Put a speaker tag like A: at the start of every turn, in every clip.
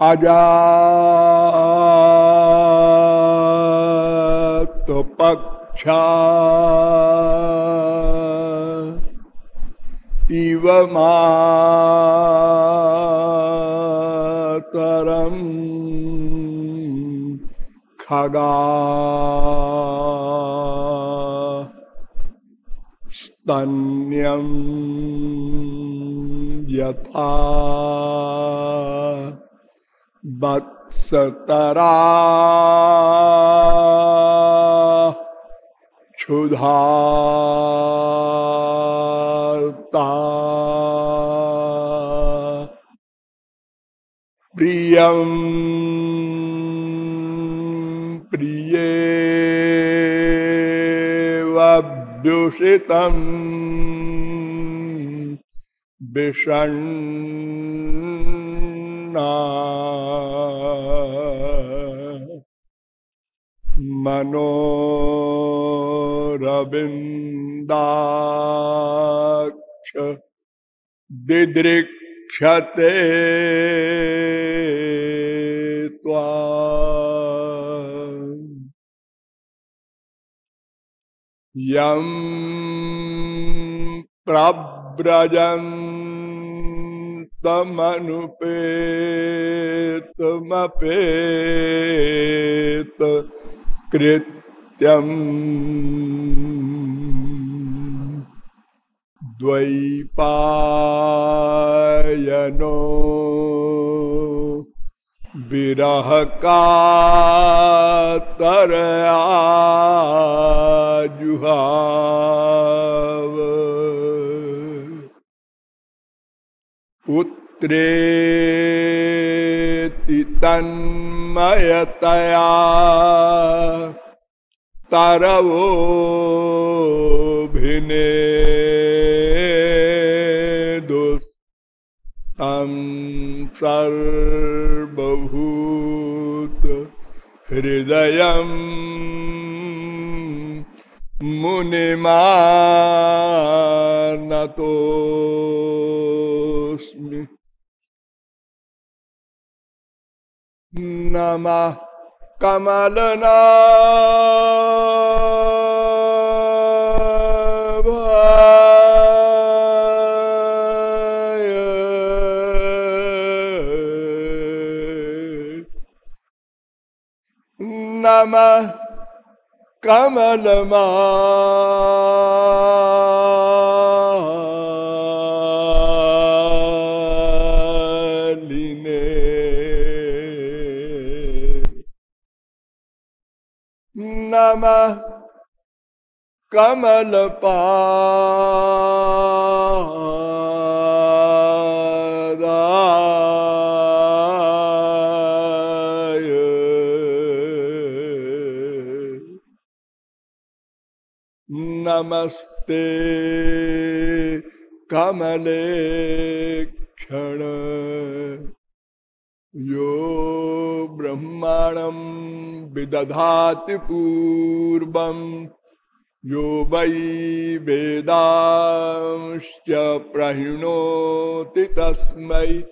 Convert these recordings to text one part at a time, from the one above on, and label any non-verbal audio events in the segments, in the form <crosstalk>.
A: अजात पक्षा इव मातरम खगा। स्तन्यम यथा वत्सतरा क्षुधाता प्रिय प्रियं प्रियेवभ्युषितम् विषण्णा मनोरविन्दाक्ष दिदृक्षते त्वा यं प्रव्रजन्तमनुपेतमपेत कृत्यम् द्वैपायनो विरह कातरया जुहाव पुत्रेति तन्मयतया तरवोभिने दुस्तम सर्वभूत हृदय मुनिमानतोस्मि नमः कमलना नमः कमलमा नमः कमलपादाय नमस्ते कमले क्षण यो ब्रह्माणं विदधाति पूर्वं, यो वै वेदांश्च प्रहिणोति तस्मै।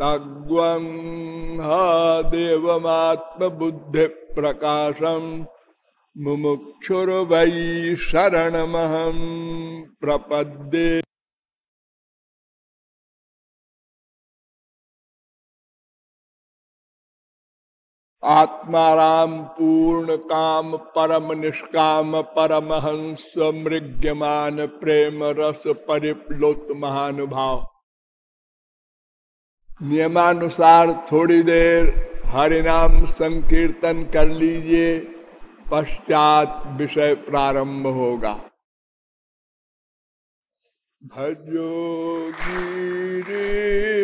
A: तग्वं हा देवमात्मबुद्धिप्रकाशम् मुमुक्षुर्वै शरणमहं प्रपद्ये। आत्माराम पूर्ण काम, परम निष्काम परमहंस मृग्यमान, प्रेम, रस, परिप्लोत, महानुभाव। नियमानुसार थोड़ी देर हरिनाम संकीर्तन कर लीजिए, पश्चात विषय प्रारंभ होगा। भजो गिरिधर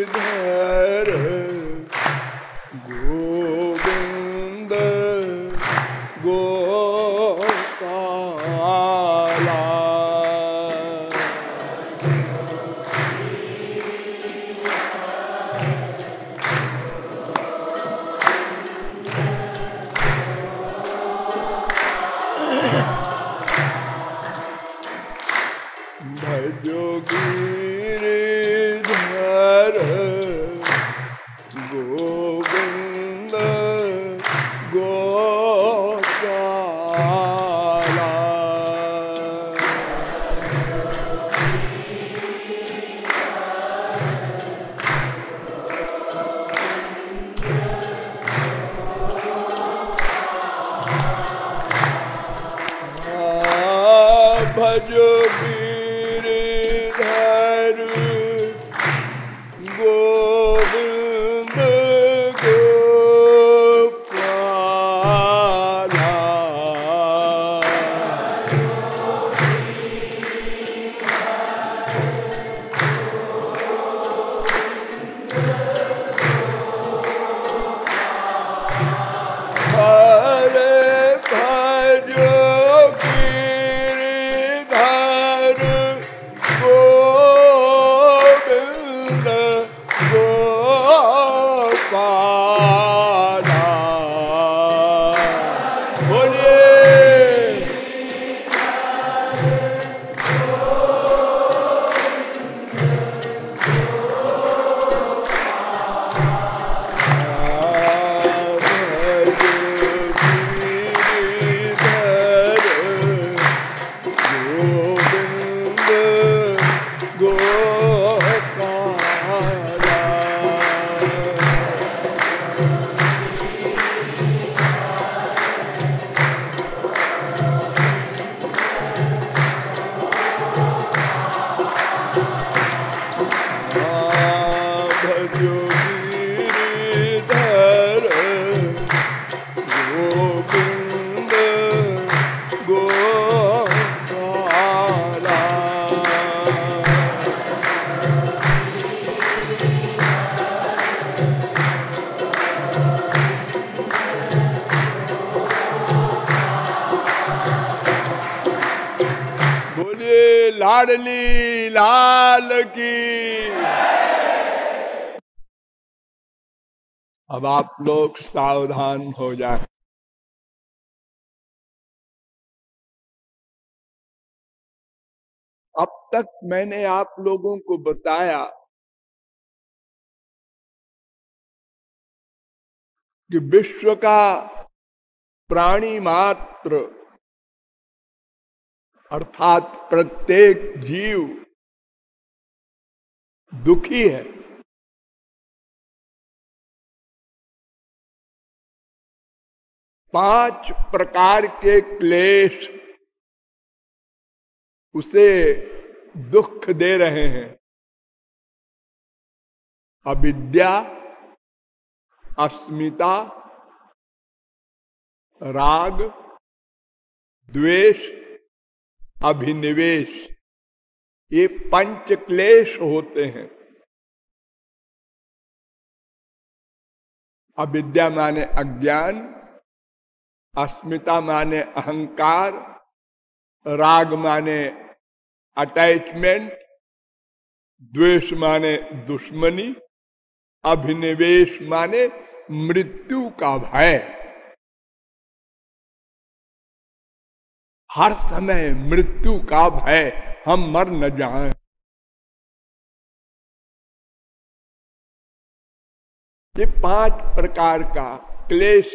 A: लाडली लाल की। अब आप लोग सावधान हो जाए। अब तक मैंने आप लोगों को बताया कि विश्व का प्राणी मात्र अर्थात प्रत्येक जीव दुखी है। पाँच प्रकार के क्लेश उसे दुख दे रहे हैं। अविद्या, अस्मिता, राग, द्वेष अभिनिवेश। ये पंच क्लेश होते हैं। अविद्या माने अज्ञान, अस्मिता माने अहंकार, राग माने अटैचमेंट, द्वेष माने दुश्मनी, अभिनिवेश माने मृत्यु का भय। हर समय मृत्यु का भय, हम मर न जाएँ। ये पाँच प्रकार का क्लेश,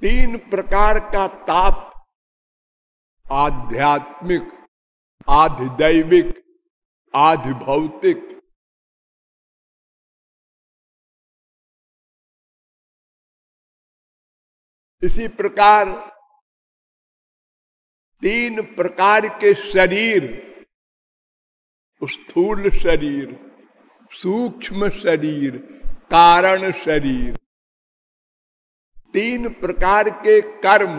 A: तीन प्रकार का ताप, आध्यात्मिक, आधिदैविक, आधिभौतिक। इसी प्रकार तीन प्रकार के शरीर स्थूल शरीर, सूक्ष्म शरीर, कारण शरीर। तीन प्रकार के कर्म,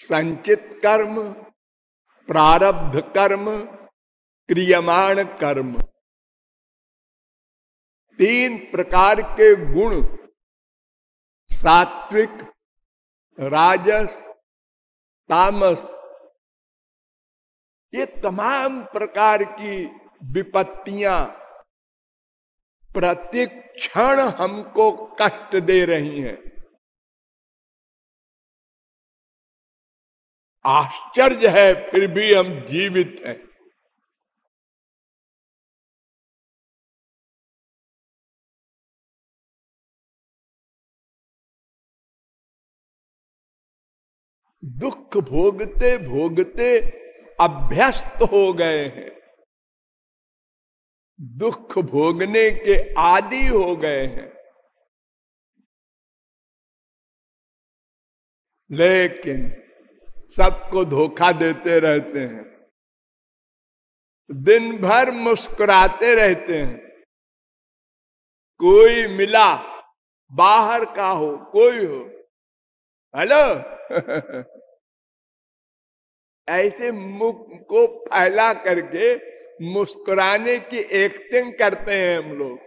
A: संचित कर्म, प्रारब्ध कर्म, क्रियमाण कर्म। तीन प्रकार के गुण, सात्विक, राजस तामस। ये तमाम प्रकार की विपत्तियाँ प्रत्येक क्षण हमको कष्ट दे रही हैं। आश्चर्य है फिर भी हम जीवित हैं। दुख भोगते भोगते अभ्यस्त हो गए हैं। दुख भोगने के आदि हो गए हैं। लेकिन सबको धोखा देते रहते हैं। दिन भर मुस्कुराते रहते हैं। कोई मिला बाहर का हो, कोई हो हेलो। <laughs> ऐसे मुख को फैला करके मुस्कुराने की एक्टिंग करते हैं हम लोग।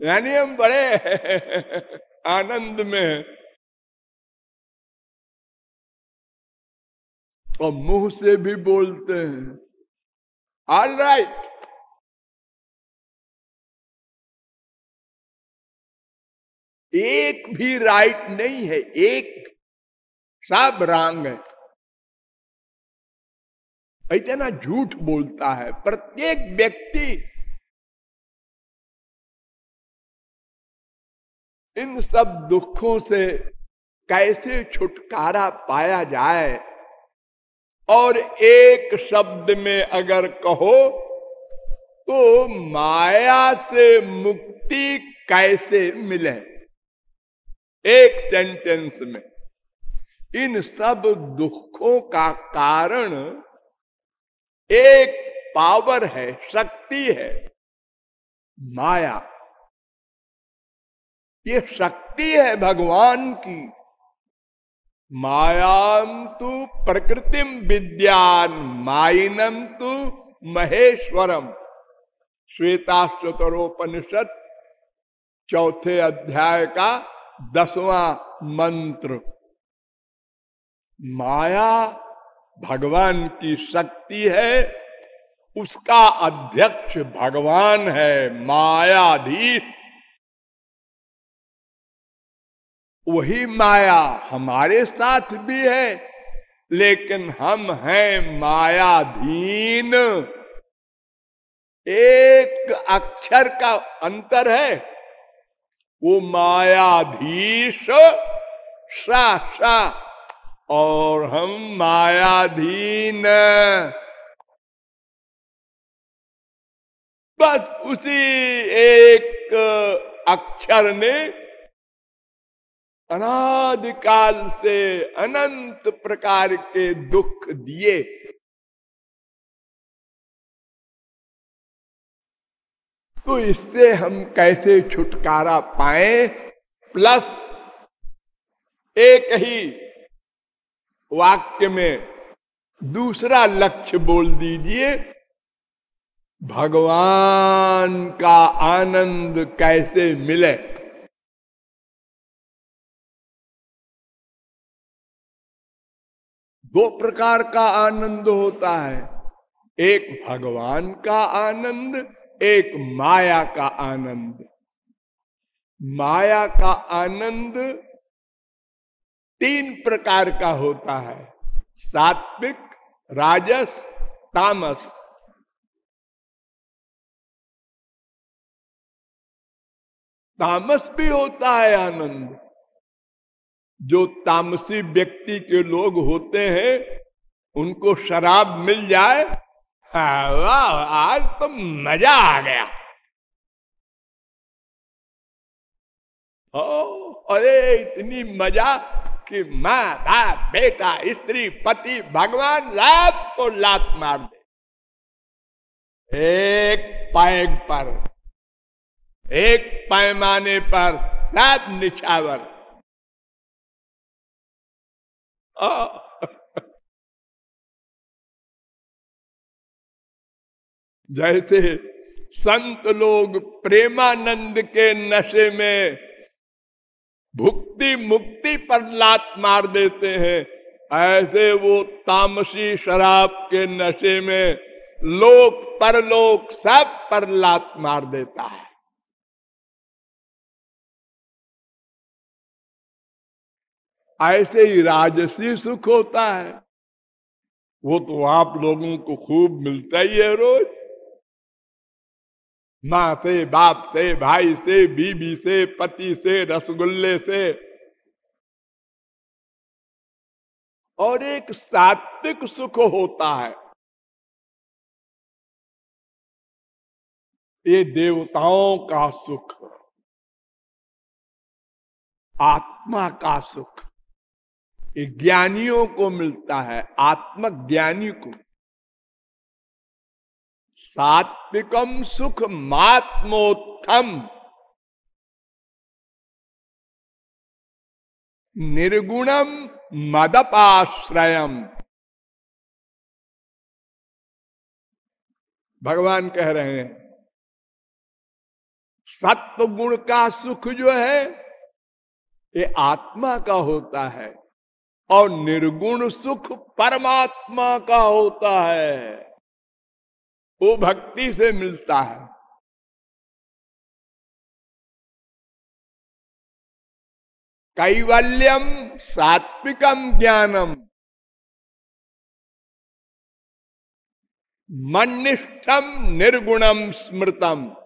A: यानी हम बड़े <laughs> आनंद में और मुँह से भी बोलते हैं। ऑल राइट एक भी राइट नहीं है, एक सब रंग है। इतना झूठ बोलता है, प्रत्येक व्यक्ति इन सब दुखों से कैसे छुटकारा पाया जाए? और एक शब्द में अगर कहो तो माया से मुक्ति कैसे मिले? एक सेंटेंस में, इन सब दुखों का कारण एक पावर है, शक्ति है, माया। ये शक्ति है भगवान की। मायाम तु प्रकृतिम विद्यान माइनम तु महेश्वरम श्वेता श्वेताश्वतरोपनिषद, चौथे अध्याय का दसवां मंत्र। माया भगवान की शक्ति है, उसका अध्यक्ष भगवान है, मायाधीश। वही माया हमारे साथ भी है, लेकिन हम हैं मायाधीन। एक अक्षर का अंतर है वो मायाधीश सा सा और हम मायाधीन। बस उसी एक अक्षर ने अनादिकाल से अनंत प्रकार के दुख दिए। तो इससे हम कैसे छुटकारा पाए? प्लस एक ही वाक्य में दूसरा लक्ष्य बोल दीजिए, भगवान का आनंद कैसे मिले? दो प्रकार का आनंद होता है। एक भगवान का आनंद एक माया का आनंद। माया का आनंद तीन प्रकार का होता है। सात्विक, राजस, तामस। तामस भी होता है आनंद। जो तामसी व्यक्ति के लोग होते हैं, उनको शराब मिल जाए वाह आज तो मज़ा आ गया। ओ अरे, इतनी मज़ा कि माँ बाप बेटा स्त्री, पति, भगवान लात को लात मार दे। एक पैग पर, एक पैमाने पर सब निछावर। जैसे संत लोग प्रेमानंद के नशे में भुक्ति मुक्ति पर लात मार देते हैं, ऐसे वो तामसी शराब के नशे में लोक परलोक सब पर लात मार देता है। ऐसे ही राजसी सुख होता है। वो तो आप लोगों को खूब मिलता ही है रोज। माँ से बाप से, भाई से, बीबी से, पति से, रसगुल्ले से। और एक सात्विक सुख होता है। ये देवताओं का सुख, आत्मा का सुख, ये ज्ञानियों को मिलता है, आत्मज्ञानी को। सात्विकम सुख मात्मोत्थम निर्गुणम मदपाश्रयम। भगवान कह रहे हैं सत्व गुण का सुख जो है, ये आत्मा का होता है और निर्गुण सुख परमात्मा का होता है। वो भक्ति से मिलता है। कैवल्यम सात्विकम ज्ञानम। मनिष्ठम निर्गुणम स्मृतम।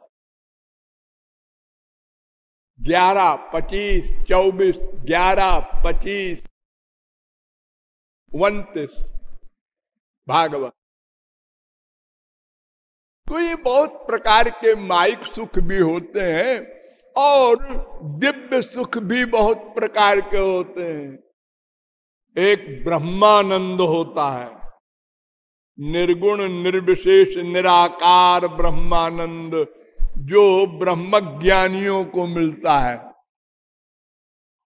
A: ग्यारह, पच्चीस, चौबीस, ग्यारह, पच्चीस, उन्तीस। भागवत। तो ये बहुत प्रकार के माइक सुख भी होते हैं और दिव्य सुख भी बहुत प्रकार के होते हैं। एक ब्रह्मानंद होता है। निर्गुण, निर्विशेष, निराकार ब्रह्मानंद जो ब्रह्म ज्ञानियों को मिलता है।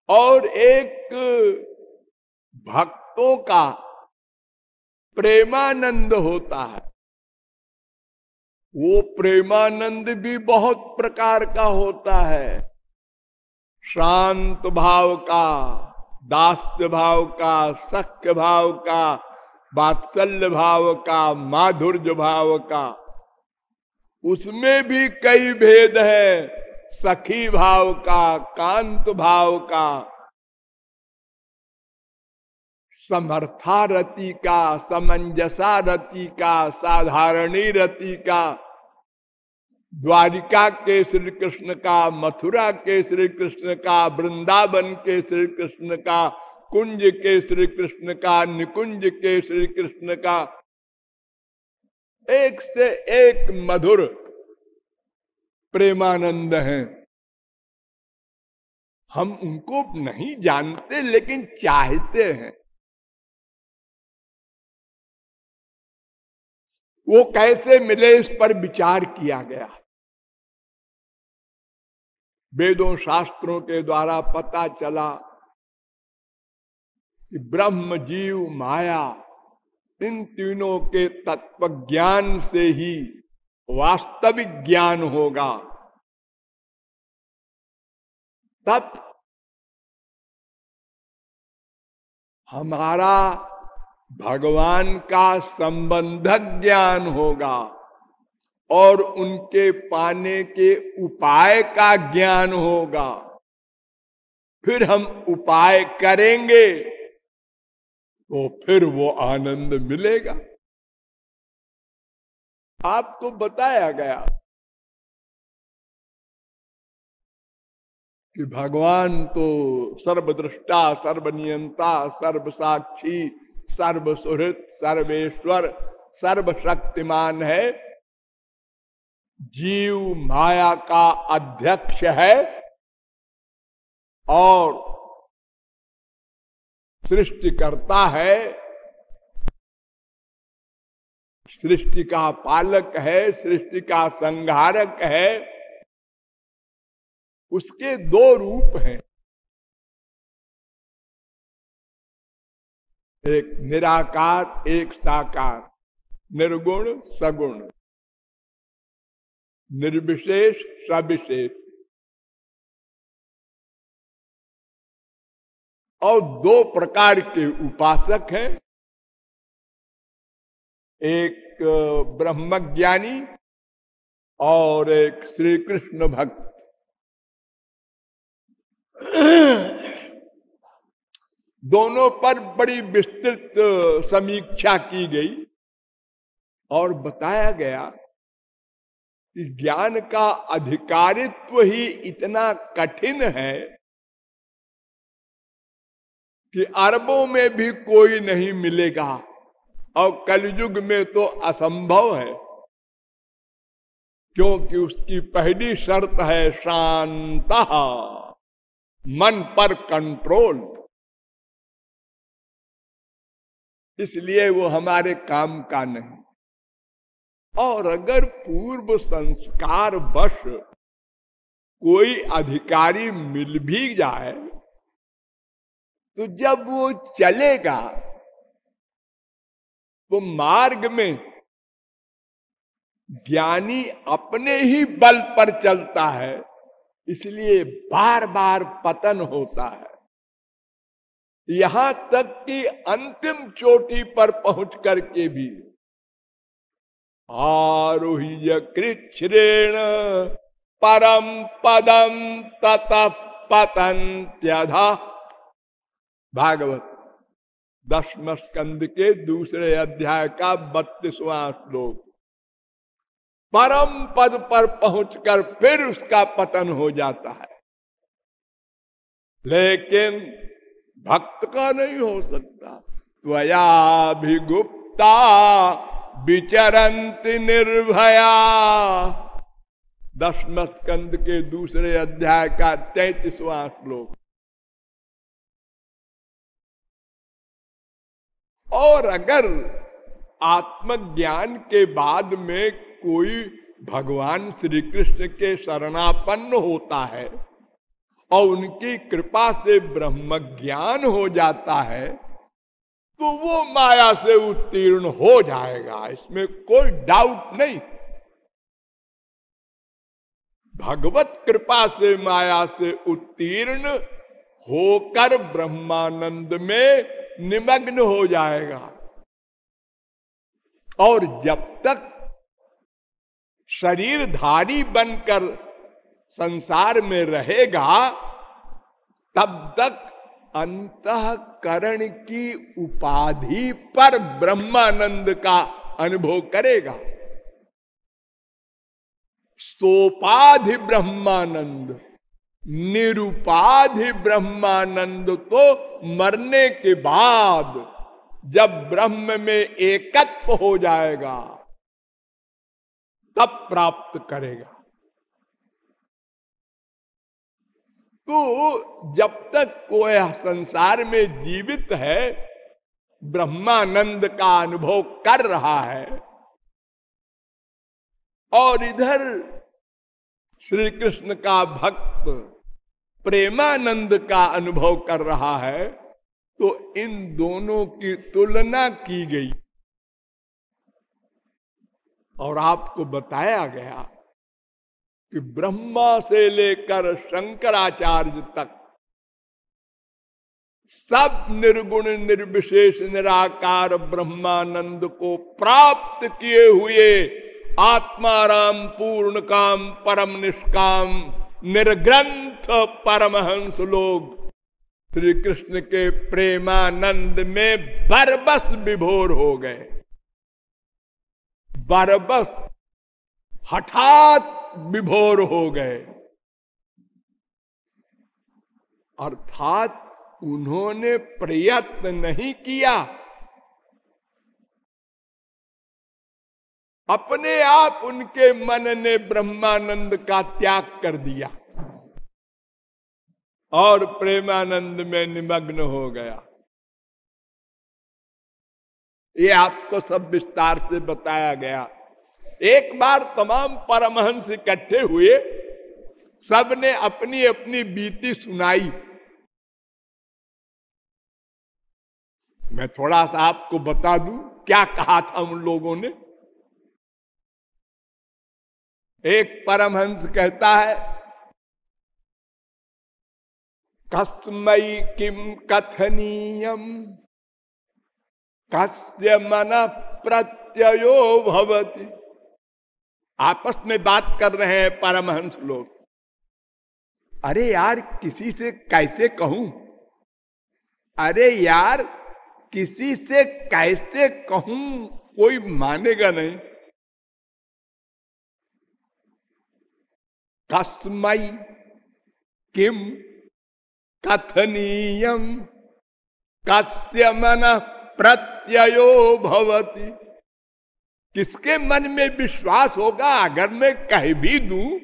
A: और एक भक्तों का प्रेमानंद होता है। वो प्रेमानंद भी बहुत प्रकार का होता है। शांत भाव का, दास्य भाव का, सख्य भाव का, बात्सल्य भाव का, माधुर्य भाव का, उसमें भी कई भेद है। सखी भाव का, कांत भाव का, समर्था रति का, समंजसा रति का, साधारणी रति का द्वारिका के श्री कृष्ण का, मथुरा के श्री कृष्ण का, वृंदावन के श्री कृष्ण का, कुंज के श्री कृष्ण का, निकुंज के श्री कृष्ण का। एक से एक मधुर प्रेमानंद है। हम उनको नहीं जानते, लेकिन चाहते हैं। वो कैसे मिले इस पर विचार किया गया? वेदों शास्त्रों के द्वारा पता चला कि ब्रह्म जीव माया इन तीनों के तत्व ज्ञान से ही वास्तविक ज्ञान होगा। तब हमारा भगवान का संबंधक ज्ञान होगा। और उनके पाने के उपाय का ज्ञान होगा। फिर हम उपाय करेंगे तो फिर वो आनंद मिलेगा। आपको बताया गया कि भगवान तो सर्वदृष्टा, सर्वनियंता, सर्वसाक्षी सर्व सुहृत सर्वेश्वर, सर्वशक्तिमान है। जीव माया का अध्यक्ष है और सृष्टि करता है। सृष्टि का पालक है, सृष्टि का संहारक है। उसके दो रूप हैं। एक निराकार, एक साकार। निर्गुण, सगुण। निर्विशेष, सविशेष। और दो प्रकार के उपासक हैं। एक ब्रह्मज्ञानी और एक श्री कृष्ण भक्त। दोनों पर बड़ी विस्तृत समीक्षा की गई और बताया गया ज्ञान का अधिकारित्व ही इतना कठिन है कि अरबों में भी कोई नहीं मिलेगा। और कलयुग में तो असंभव है, क्योंकि उसकी पहली शर्त है शांत, मन पर कंट्रोल। इसलिए वो हमारे काम का नहीं। और अगर पूर्व संस्कार वश कोई अधिकारी मिल भी जाए तो जब वो चलेगा तो मार्ग में ज्ञानी अपने ही बल पर चलता है, इसलिए बार बार पतन होता है। यहाँ तक कि अंतिम चोटी पर पहुँच करके भी। आरोह्य कृच्छ्रेण परम पदम तत पतन त्यधा भागवत दसम स्कंद के दूसरे अध्याय का बत्तीसवां श्लोक। परम पद पर पहुंचकर फिर उसका पतन हो जाता है। लेकिन भक्त का नहीं हो सकता। त्वया भी गुप्ता विचरंत निर्भया। दसम स्कंद के दूसरे अध्याय का तैतीसवां श्लोक। और अगर आत्मज्ञान के बाद में कोई भगवान श्री कृष्ण के शरणापन्न होता है और उनकी कृपा से ब्रह्म ज्ञान हो जाता है तो वो माया से उत्तीर्ण हो जाएगा, इसमें कोई डाउट नहीं। भगवत कृपा से माया से उत्तीर्ण होकर ब्रह्मानंद में निमग्न हो जाएगा। और जब तक शरीरधारी बनकर संसार में रहेगा, तब तक अंतकरण की उपाधि पर ब्रह्मानंद का अनुभव करेगा। सोपाधि ब्रह्मानंद, निरुपाधि ब्रह्मानंद तो मरने के बाद जब ब्रह्म में एकत्व हो जाएगा, तब प्राप्त करेगा। तो जब तक कोई संसार में जीवित है, ब्रह्मानंद का अनुभव कर रहा है। और इधर श्री कृष्ण का भक्त प्रेमानंद का अनुभव कर रहा है तो इन दोनों की तुलना की गई। और आपको बताया गया कि ब्रह्मा से लेकर शंकराचार्य तक सब निर्गुण, निर्विशेष, निराकार ब्रह्मानंद को प्राप्त किए हुए आत्माराम पूर्ण काम, परम निष्काम, निर्ग्रंथ परमहंस लोग श्री कृष्ण के प्रेमानंद में बरबस विभोर हो गए। बरबस, हठात विभोर हो गए। अर्थात उन्होंने प्रयत्न नहीं किया। अपने आप उनके मन ने ब्रह्मानंद का त्याग कर दिया और प्रेमानंद में निमग्न हो गया। ये आपको सब विस्तार से बताया गया। एक बार तमाम परमहंस इकट्ठे हुए, सबने अपनी अपनी बीती सुनाई। मैं थोड़ा सा आपको बता दूँ, क्या कहा था उन लोगों ने? एक परमहंस कहता है कस्मई किम कथनीयम? कस्य मन प्रत्ययो भवती? आपस में बात कर रहे हैं परमहंस लोग। अरे यार, किसी से कैसे कहूँ? अरे यार, किसी से कैसे कहूँ? कोई मानेगा नहीं। कस्मई किम कथनीयम कस्य मन प्रत्ययो भवती। किसके मन में विश्वास होगा, अगर मैं कह भी दू?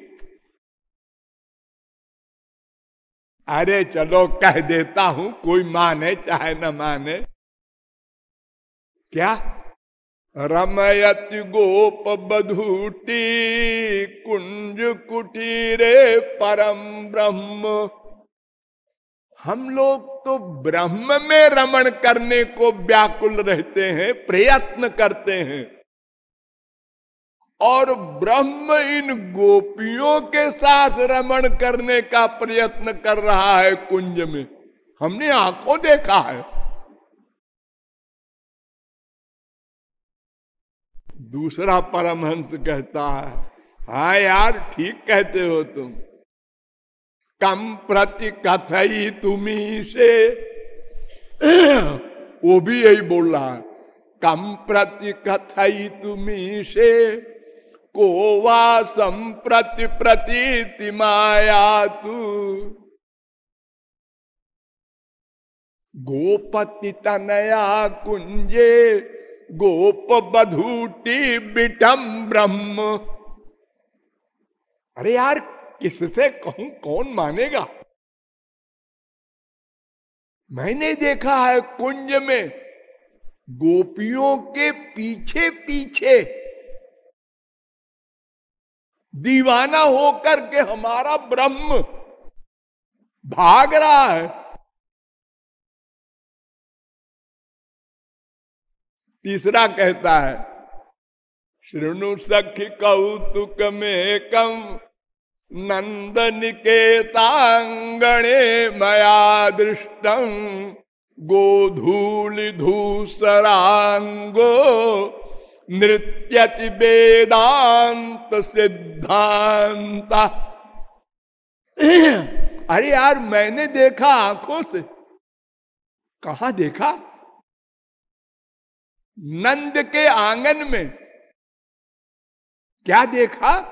A: अरे चलो, कह देता हूँ, कोई माने चाहे न माने। क्या? रमयत गोप बधूटी, कुंज कुटीरे परम ब्रह्म। हम लोग तो ब्रह्म में रमण करने को व्याकुल रहते हैं, प्रयत्न करते हैं। और ब्रह्म इन गोपियों के साथ रमण करने का प्रयत्न कर रहा है कुंज में। हमने आँखों देखा है। दूसरा परमहंस कहता है, हा यार, ठीक कहते हो तुम। कम प्रति कथई तुम्ही से वो भी यही बोल रहा है, कम प्रति कथई तुम्ही से को वा संप्रति प्रतीति माया तू गोपति तनया कुंजे गोप बधूटी बिटम ब्रह्म। अरे यार, किससे कहूँ, कौन मानेगा? मैंने देखा है कुंज में गोपियों के पीछे पीछे दीवाना होकर के हमारा ब्रह्म भाग रहा है। तीसरा कहता है श्रृणु सखी कौतुक में कम नंद निकेतांगणे मया दृष्टम गोधूलि धूसरांगो नृत्यति वेदांत सिद्धांत। अरे यार, मैंने देखा आँखों से। कहा देखा? नंद के आँगन में। क्या देखा?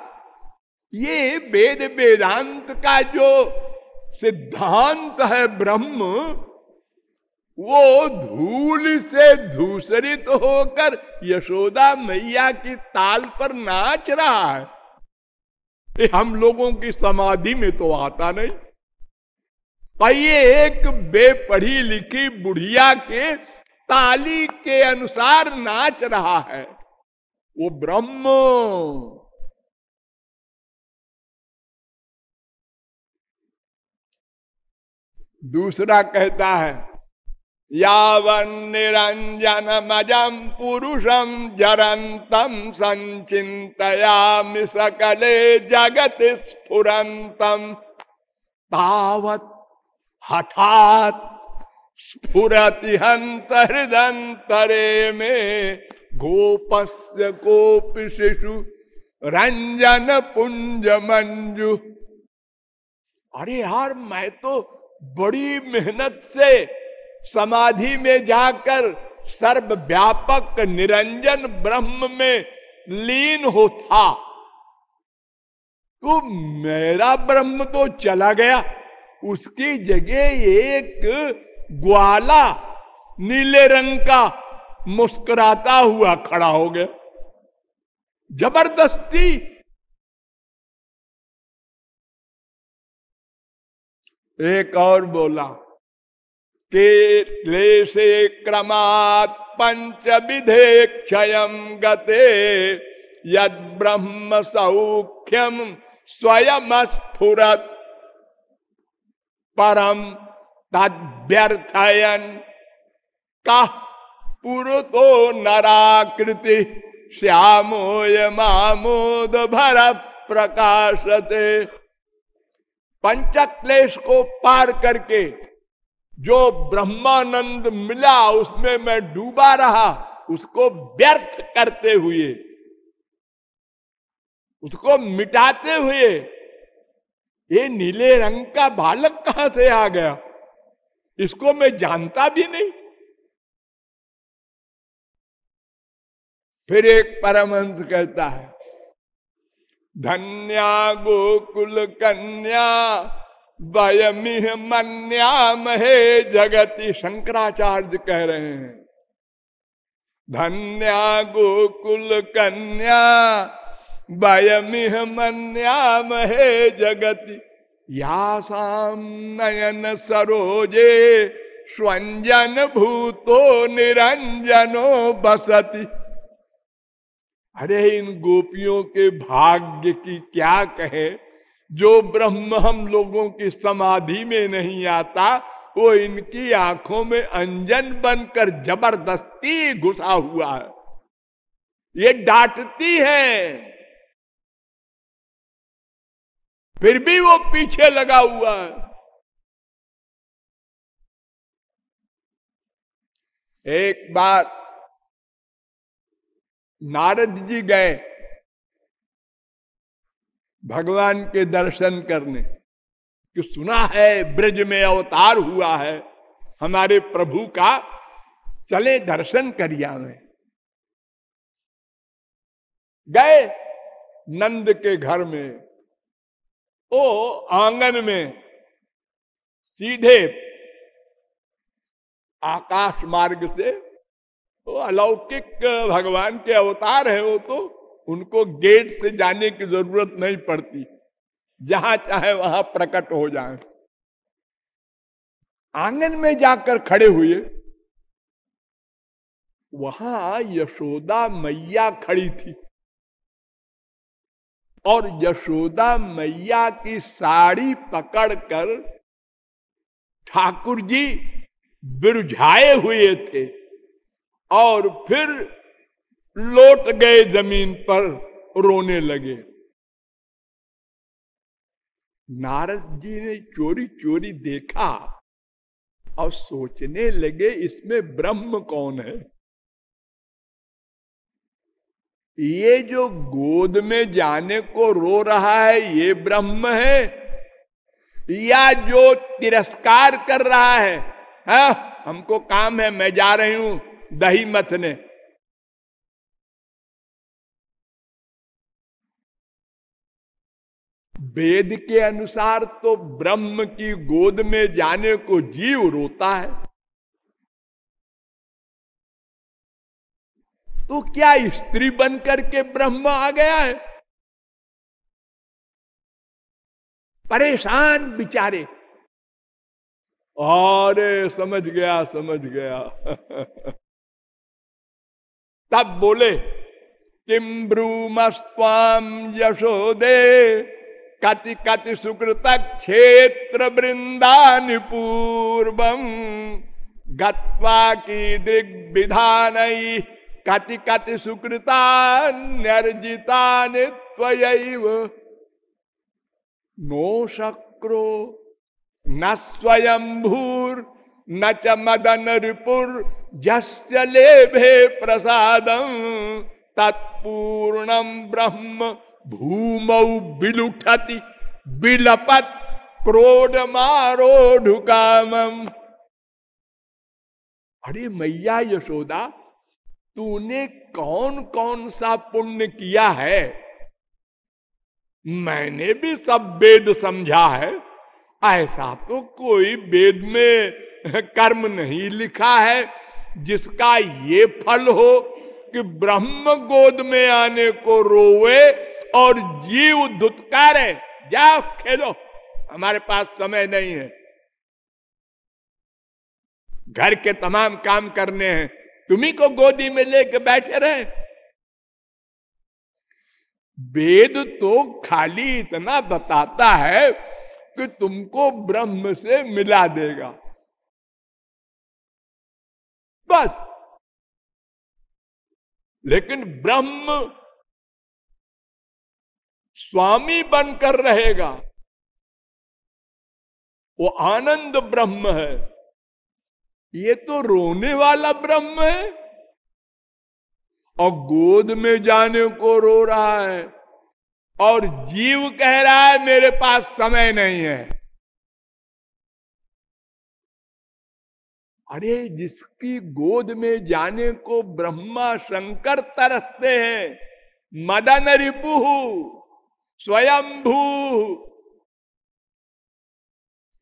A: ये वेद वेदांत का जो सिद्धांत है ब्रह्म वो धूल से धूसरित तो होकर यशोदा मैया की ताल पर नाच रहा है। ये हम लोगों की समाधि में तो आता नहीं। ये एक बेपढ़ी लिखी बुढ़िया के ताली के अनुसार नाच रहा है। वो ब्रह्म। दूसरा कहता है यावन निरंजन मजम पुरुषम जरंतम संचिंतयामि सकले जगत स्फुरंतम तावत हठात स्फुरति हंत हृदंतरे में गोपस्य गोप शिशु रंजन पुंज मंजु अरे यार, मैं तो बड़ी मेहनत से समाधि में जाकर सर्व व्यापक निरंजन ब्रह्म में लीन हो था। तो मेरा ब्रह्म तो चला गया। उसकी जगह एक ग्वाला नीले रंग का मुस्कुराता हुआ खड़ा हो गया। ज़बरदस्ती एक और बोला क्लेशे क्रमात् पंच विधे क्षय गते यद ब्रह्म सौख्यम स्वयं स्फुरत परम तद्यर्थयन का पुरतो नराकृति श्यामोय मामोद भर प्रकाशते पंचक्लेश को पार करके जो ब्रह्मानंद मिला, उसमें मैं डूबा रहा, उसको व्यर्थ करते हुए, उसको मिटाते हुए, ये नीले रंग का बालक कहाँ से आ गया? इसको मैं जानता भी नहीं। फिर एक परमहंस कहता है, धन्या गोकुल कन्या वयमिह मन्यामहे जगति शंकराचार्य कह रहे हैं। धन्या, गोकुल, कन्या वयमिह मन्यामहे जगति यासाम नयन सरोजे, स्वंजन भूतो निरंजनो बसती। अरे इन गोपियों के भाग्य की क्या कहे? जो ब्रह्म हम लोगों की समाधि में नहीं आता, वो इनकी आँखों में अंजन बनकर ज़बरदस्ती घुसा हुआ है। ये डांटती है। फिर भी वो पीछे लगा हुआ है। एक बार नारद जी गए। भगवान के दर्शन करने कि सुना है, ब्रज में अवतार हुआ है, हमारे प्रभु का चले दर्शन करिया में। गए नंद के घर में, ओ आँगन में, सीधे आकाश मार्ग से वो अलौकिक भगवान के अवतार है वो तो। उनको गेट से जाने की ज़रूरत नहीं पड़ती। जहाँ चाहे वहाँ प्रकट हो जाए। आँगन में जाकर खड़े हुए, वहाँ यशोदा मैया खड़ी थी। और यशोदा मैया की साड़ी पकड़कर ठाकुर जी बिरझाए हुए थे। और फिर लौट गए ज़मीन पर, रोने लगे। नारद जी ने चोरी चोरी देखा और सोचने लगे, इसमें ब्रह्म कौन है? ये जो गोद में जाने को रो रहा है, ये ब्रह्म है? या जो तिरस्कार कर रहा है? हा? हमको काम है, मैं जा रही हूँ, दही मथने। वेद के अनुसार तो ब्रह्म की गोद में जाने को जीव रोता है। तो क्या स्त्री बनकर के ब्रह्म आ गया है? परेशान बिचारे। और समझ गया समझ गया। <laughs> तब बोले किम ब्रूमस्वाम यशोदे। कति कति सुकृत क्षेत्र वृंदान पूर्वम गत्वा की दिग्विधान कति कति सुकृता नो शक्रो, न स्वयंभूर, न च मदन रिपुर जस्य लेभे प्रसादम तत्पूर्णम ब्रह्म भूमौ बिलुठति, बिलपत, क्रोध मारो काम अरे मैया यशोदा, तूने कौन कौन सा पुण्य किया है? मैंने भी सब वेद समझा है। ऐसा तो कोई वेद में कर्म नहीं लिखा है, जिसका ये फल हो कि ब्रह्म गोद में आने को रोवे और जीव दुत्कारे। जाओ खेलो। हमारे पास समय नहीं है। घर के तमाम काम करने हैं। तुम्ही को गोदी में लेके बैठे रहे। वेद तो खाली इतना बताता है कि तुमको ब्रह्म से मिला देगा। बस। लेकिन ब्रह्म स्वामी बनकर रहेगा। वो आनंद ब्रह्म है। ये तो रोने वाला ब्रह्म है और गोद में जाने को रो रहा है और जीव कह रहा है, मेरे पास समय नहीं है। अरे जिसकी गोद में जाने को ब्रह्मा शंकर तरसते हैं, मदन रिपु स्वयंभू।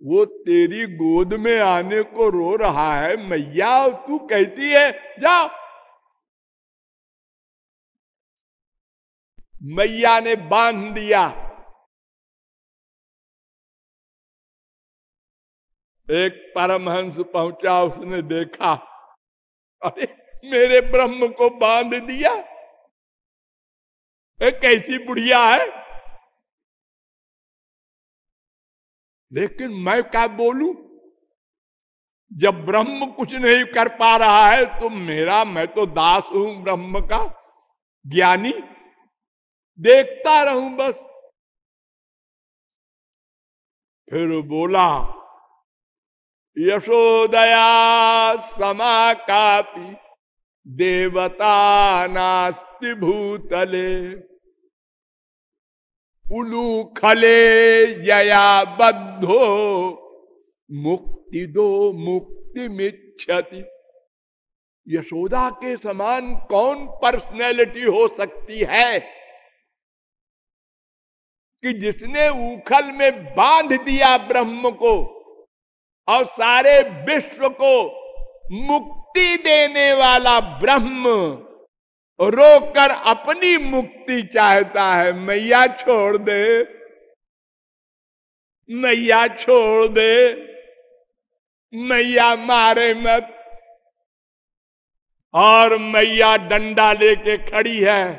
A: वो तेरी गोद में आने को रो रहा है, मैया, तू कहती है जाओ मैया ने बाँध दिया। एक परमहंस पहुँचा, उसने देखा, अरे, मेरे ब्रह्म को बाँध दिया। एक कैसी बुढ़िया है। लेकिन मैं क्या बोलू? जब ब्रह्म कुछ नहीं कर पा रहा है तो मेरा, मैं तो दास हूँ ब्रह्म का, ज्ञानी। देखता रहूँ बस। फिर बोला यशोदया समा कापी देवता नास्ति भूतले। उलू खले जया बद्धो मुक्ति दो मुक्ति मिच्छति यशोदा के समान कौन पर्सनैलिटी हो सकती है? कि जिसने उखल में बाँध दिया ब्रह्म को और सारे विश्व को मुक्ति देने वाला ब्रह्म रोकर अपनी मुक्ति चाहता है। मैया छोड़ दे। मैया छोड़ दे। मैया मारे मत। और मैया डंडा लेके खड़ी है।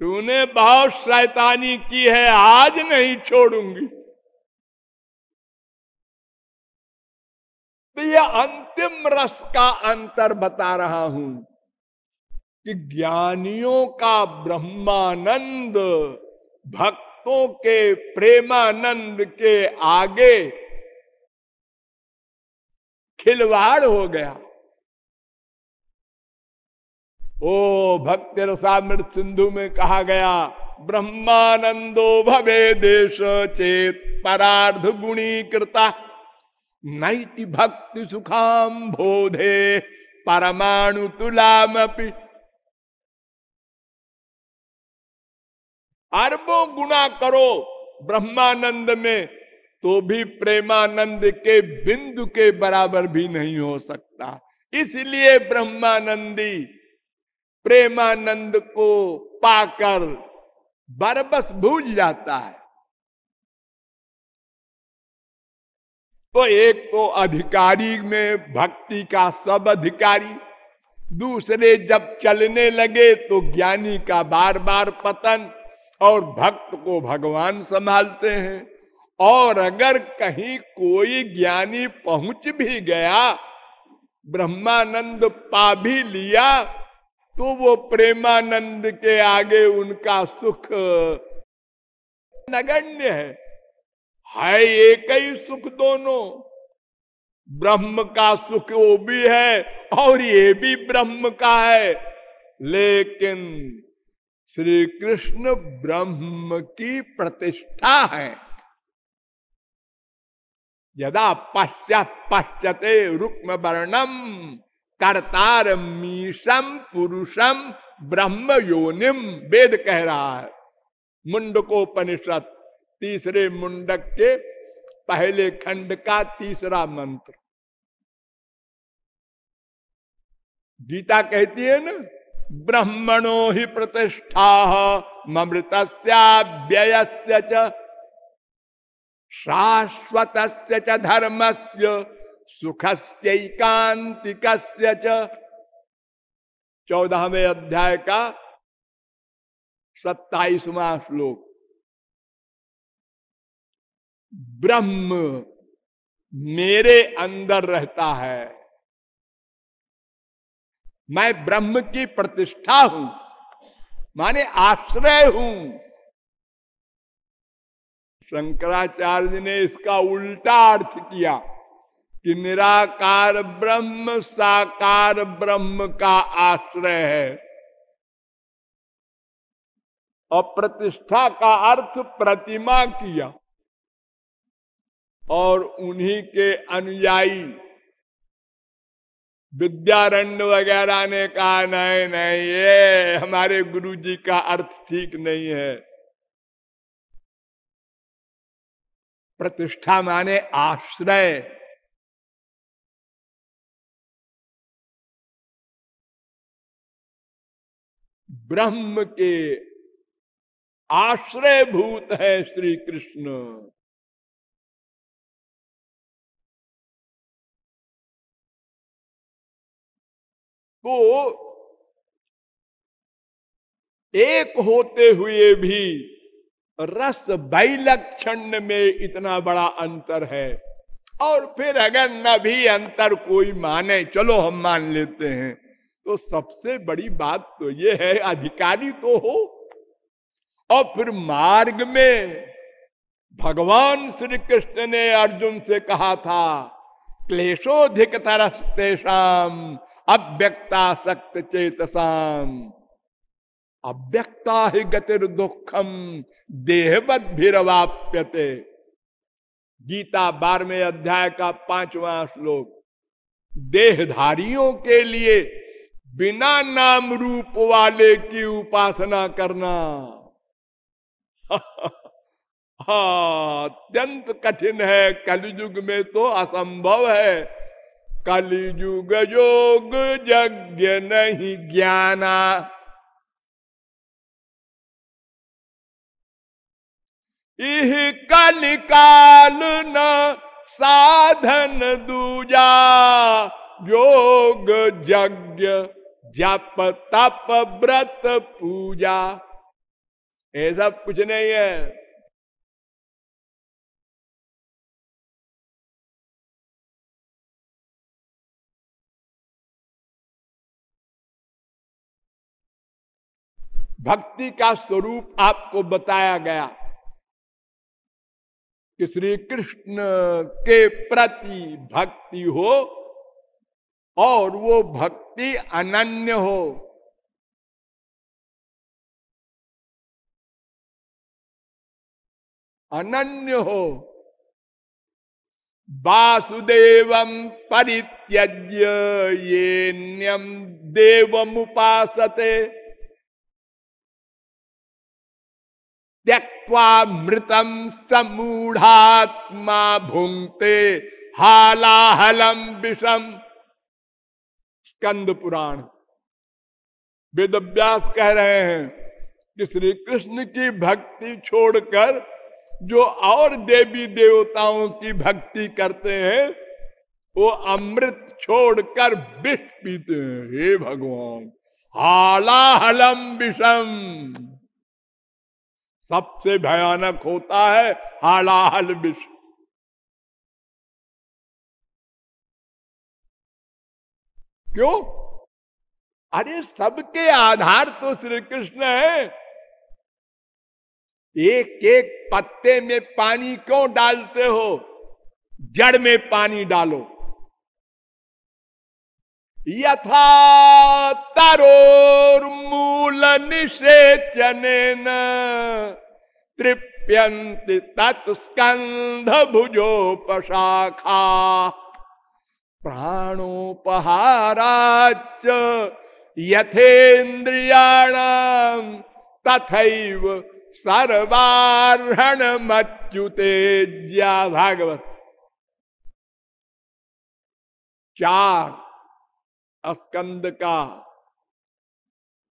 A: तूने बहुत शैतानी की है, आज नहीं छोड़ूँगी। तो यह अंतिम रस का अंतर बता रहा हूँ कि ज्ञानियों का ब्रह्मानंद, भक्तों के प्रेमानंद के आगे खिलवाड़ हो गया। ओ भक्त रसामृत सिंधु में कहा गया, ब्रह्मानंदो भवे देश चेत, परार्ध गुणी कृता। नैति भक्ति सुखाम बोधे परमाणु तुलाम अरबों गुना करो ब्रह्मानंद में तो भी प्रेमानंद के बिंदु के बराबर भी नहीं हो सकता। इसलिए ब्रह्मानंदी, प्रेमानंद को पाकर बरबस भूल जाता है। तो एक तो अधिकारी में भक्ति का सब अधिकारी, दूसरे जब चलने लगे तो ज्ञानी का बार बार पतन और भक्त को भगवान संभालते हैं। और अगर कहीं कोई ज्ञानी पहुँच भी गया, ब्रह्मानंद पा भी लिया तो वो प्रेमानंद के आगे उनका सुख नगण्य है। है एक ही सुख दोनों। ब्रह्म का सुख वो भी है और ये भी ब्रह्म का है। लेकिन श्री कृष्ण ब्रह्म की प्रतिष्ठा है। यदा पश्चात पश्चते रुक्म वर्णम करतार मीशम पुरुषम ब्रह्म योनिम वेद कह रहा है। मुंडकोपनिषद तीसरे मुंडक के पहले खंड का तीसरा मंत्र। गीता कहती है ना, ब्रह्मणो ही प्रतिष्ठा ममृत व्यय शाश्वत धर्म से सुखस्यकांतिक चौदहवें अध्याय का सत्ताईसवा श्लोक। ब्रह्म मेरे अंदर रहता है। मैं ब्रह्म की प्रतिष्ठा हूँ, माने आश्रय हूँ। शंकराचार्य ने इसका उल्टा अर्थ किया कि निराकार ब्रह्म, साकार ब्रह्म का आश्रय है। और प्रतिष्ठा का अर्थ प्रतिमा किया। और उन्हीं के अनुयायी। विद्यारण्य वगैरह ने कहा, नहीं नहीं, ये हमारे गुरु जी का अर्थ ठीक नहीं है। प्रतिष्ठा माने आश्रय। ब्रह्म के आश्रय भूत है श्री कृष्ण। तो एक होते हुए भी रस वैलक्षण में इतना बड़ा अंतर है। और फिर अगर न भी अंतर कोई माने, चलो हम मान लेते हैं। तो सबसे बड़ी बात तो ये है, अधिकारी तो हो। और फिर मार्ग में भगवान श्री कृष्ण ने अर्जुन से कहा था, क्लेशोधिक तरस्तेषाम अव्यक्ता सक्त चेतसाम। अव्यक्ता ही गतिर दुखम देहवद्भिवाप्यते गीता बारहवें अध्याय का पांचवा श्लोक। देहधारियों के लिए बिना नाम रूप वाले की उपासना करना। <laughs> हाँ अत्यंत कठिन है। कलयुग में तो असंभव है। कलयुग योग यज्ञ नहीं ज्ञाना। इह कलिकाल न साधन दूजा। योग यज्ञ जप तप व्रत पूजा। ये सब कुछ नहीं है। भक्ति का स्वरूप आपको बताया गया। कि श्री कृष्ण के प्रति भक्ति हो और वो भक्ति अनन्य हो। अनन्य हो। वासुदेव परित्यज्य ये न्यम देवमुपासते। त्यक्वा मृतम समूढ़ात्मा भूंगते हालाहलम विषम। स्कंद पुराण वेद व्यास कह रहे हैं कि श्री कृष्ण की भक्ति छोड़कर जो और देवी देवताओं की भक्ति करते हैं, वो अमृत छोड़कर विष पीते हैं। हे भगवान, हालाहलम विषम। सबसे भयानक होता है हालाहल विष क्यों? अरे सबके आधार तो श्री कृष्ण है। एक एक पत्ते में पानी क्यों डालते हो? जड़ में पानी डालो। यथा तरोर्मूल निषेचन तृप्यंति तत्स्कंध भुजोपशाखा प्राणोपहाराच यथेन्द्रियाणाम तथैव सर्वारण मच्युतेज्या भागवत। चार स्कंद का।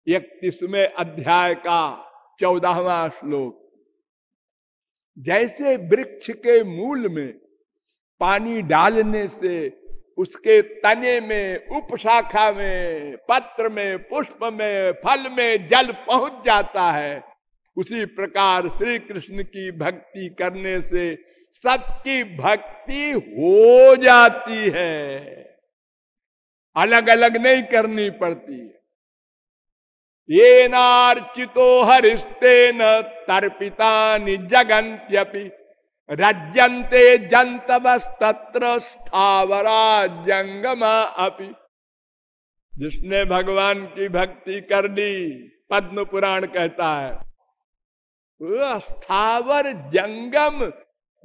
A: इकतीसवें अध्याय का चौदाहवा श्लोक। जैसे वृक्ष के मूल में पानी डालने से उसके तने में, उपशाखा में, पत्र में, पुष्प में, फल में जल पहुँच जाता है। उसी प्रकार श्री कृष्ण की भक्ति करने से सबकी भक्ति हो जाती है। अलग अलग नहीं करनी पड़ती है। ये नार्चितो हरिस्ते न तर्पिता जगंत्यपि रज्यंते जंतवस्तत्र स्थावरा जंगमा अपि। जिसने भगवान की भक्ति कर ली पद्म पुराण कहता है स्थावर जंगम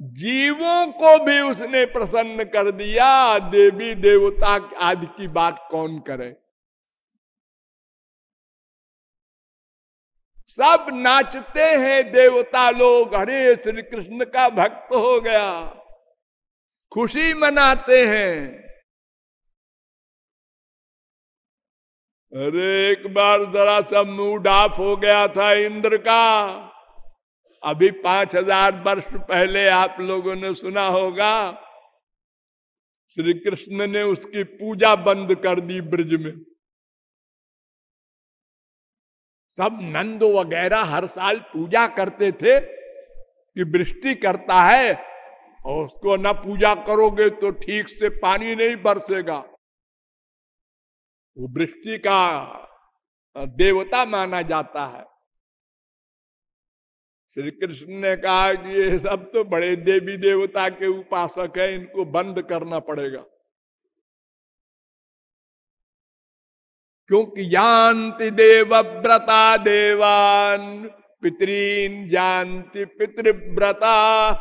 A: जीवों को भी उसने प्रसन्न कर दिया, देवी देवता आदि की बात कौन करे? सब नाचते हैं देवता लोग, हरे श्री कृष्ण का भक्त हो गया। खुशी मनाते हैं। अरे, एक बार जरा सा मूड ऑफ़ हो गया था इंद्र का। अभी पाँच हज़ार वर्ष पहले आप लोगों ने सुना होगा, श्री कृष्ण ने उसकी पूजा बंद कर दी ब्रज में। सब नंद वगैरह हर साल पूजा करते थे कि वृष्टि करता है, और उसको न पूजा करोगे तो ठीक से पानी नहीं बरसेगा। वो वृष्टि का देवता माना जाता है। श्री कृष्ण ने कहा कि ये सब तो बड़े देवी देवता के उपासक है, इनको बंद करना पड़ेगा। क्योंकि जानती देवव्रता देवान, पितरीन जानती पितृव्रता।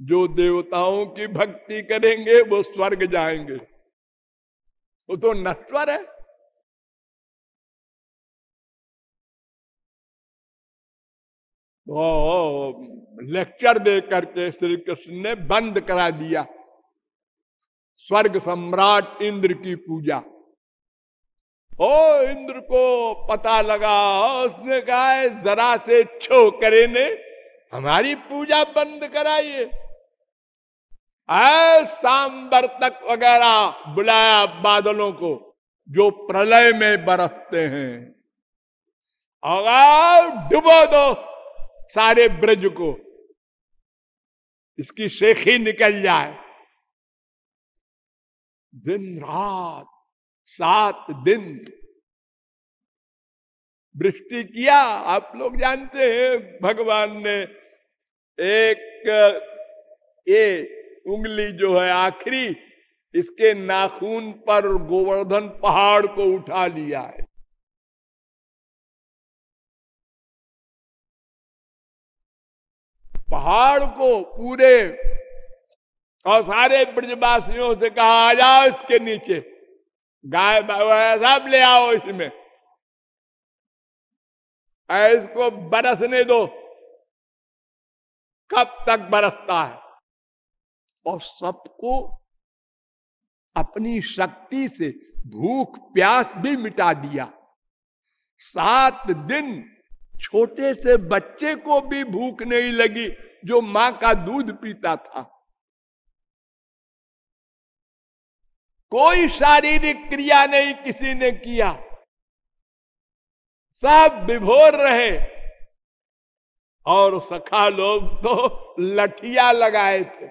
A: जो देवताओं की भक्ति करेंगे, वो स्वर्ग जाएँगे। वो तो नश्वर है। वो लेक्चर दे करके श्री कृष्ण ने बंद करा दिया। स्वर्ग सम्राट इंद्र की पूजा। ओ, इंद्र को पता लगा, उसने कहा जरा से छो करे ने, हमारी पूजा बंद कराइए। सांबर तक वगैरह बुलाया बादलों को, जो प्रलय में बरसते हैं। और डुबो दो सारे ब्रज को, इसकी शेखी निकल जाए। दिन रात, सात दिन, वृष्टि किया, आप लोग जानते हैं, भगवान ने एक, ये उंगली जो है आखिरी, इसके नाखून पर गोवर्धन पहाड़ को उठा लिया है। पहाड़ को पूरे और सारे ब्रजवासियों से कहा, आ जाओ इसके नीचे। गाय सब ले आओ इसमें। इसको बरसने दो। कब तक बरसता है? और सबको अपनी शक्ति से भूख, प्यास भी मिटा दिया। सात दिन छोटे से बच्चे को भी भूख नहीं लगी जो माँ का दूध पीता था। कोई शारीरिक क्रिया नहीं किसी ने किया। सब विभोर रहे। और सखा लोग तो लठिया लगाए थे।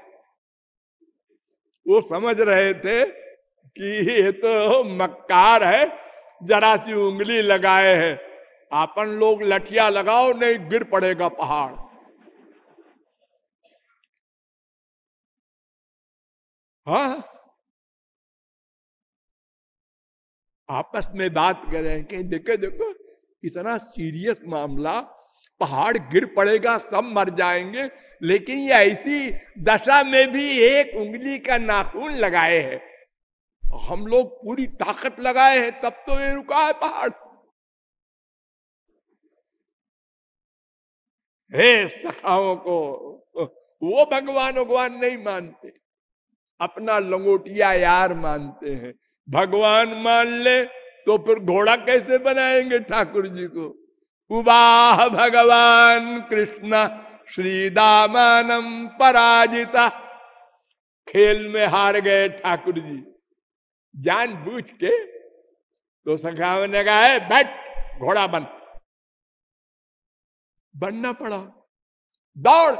A: वो समझ रहे थे कि ये तो मक्कार है, जरा सी उंगली लगाए हैं। अपन लोग लठिया लगाओ, नहीं गिर पड़ेगा पहाड़। हा? आपस में बात करें कि देखो देखो, इतना सीरियस मामला, पहाड़ गिर पड़ेगा, सब मर जाएँगे, लेकिन ये ऐसी दशा में भी एक उंगली का नाखून लगाए हैं। हम लोग पूरी ताकत लगाए हैं, तब तो ये रुका है पहाड़। हे सखाओं को, वो भगवान भगवान नहीं मानते। अपना लंगोटिया यार मानते हैं। भगवान मान ले तो फिर घोड़ा कैसे बनाएँगे ठाकुर जी को? उबाह भगवान कृष्ण श्री दामानम पराजिता। खेल में हार गए ठाकुर जी। जान बूझ के तो सखाव ने कहा, है बैठ, घोड़ा बन। बनना पड़ा। दौड़।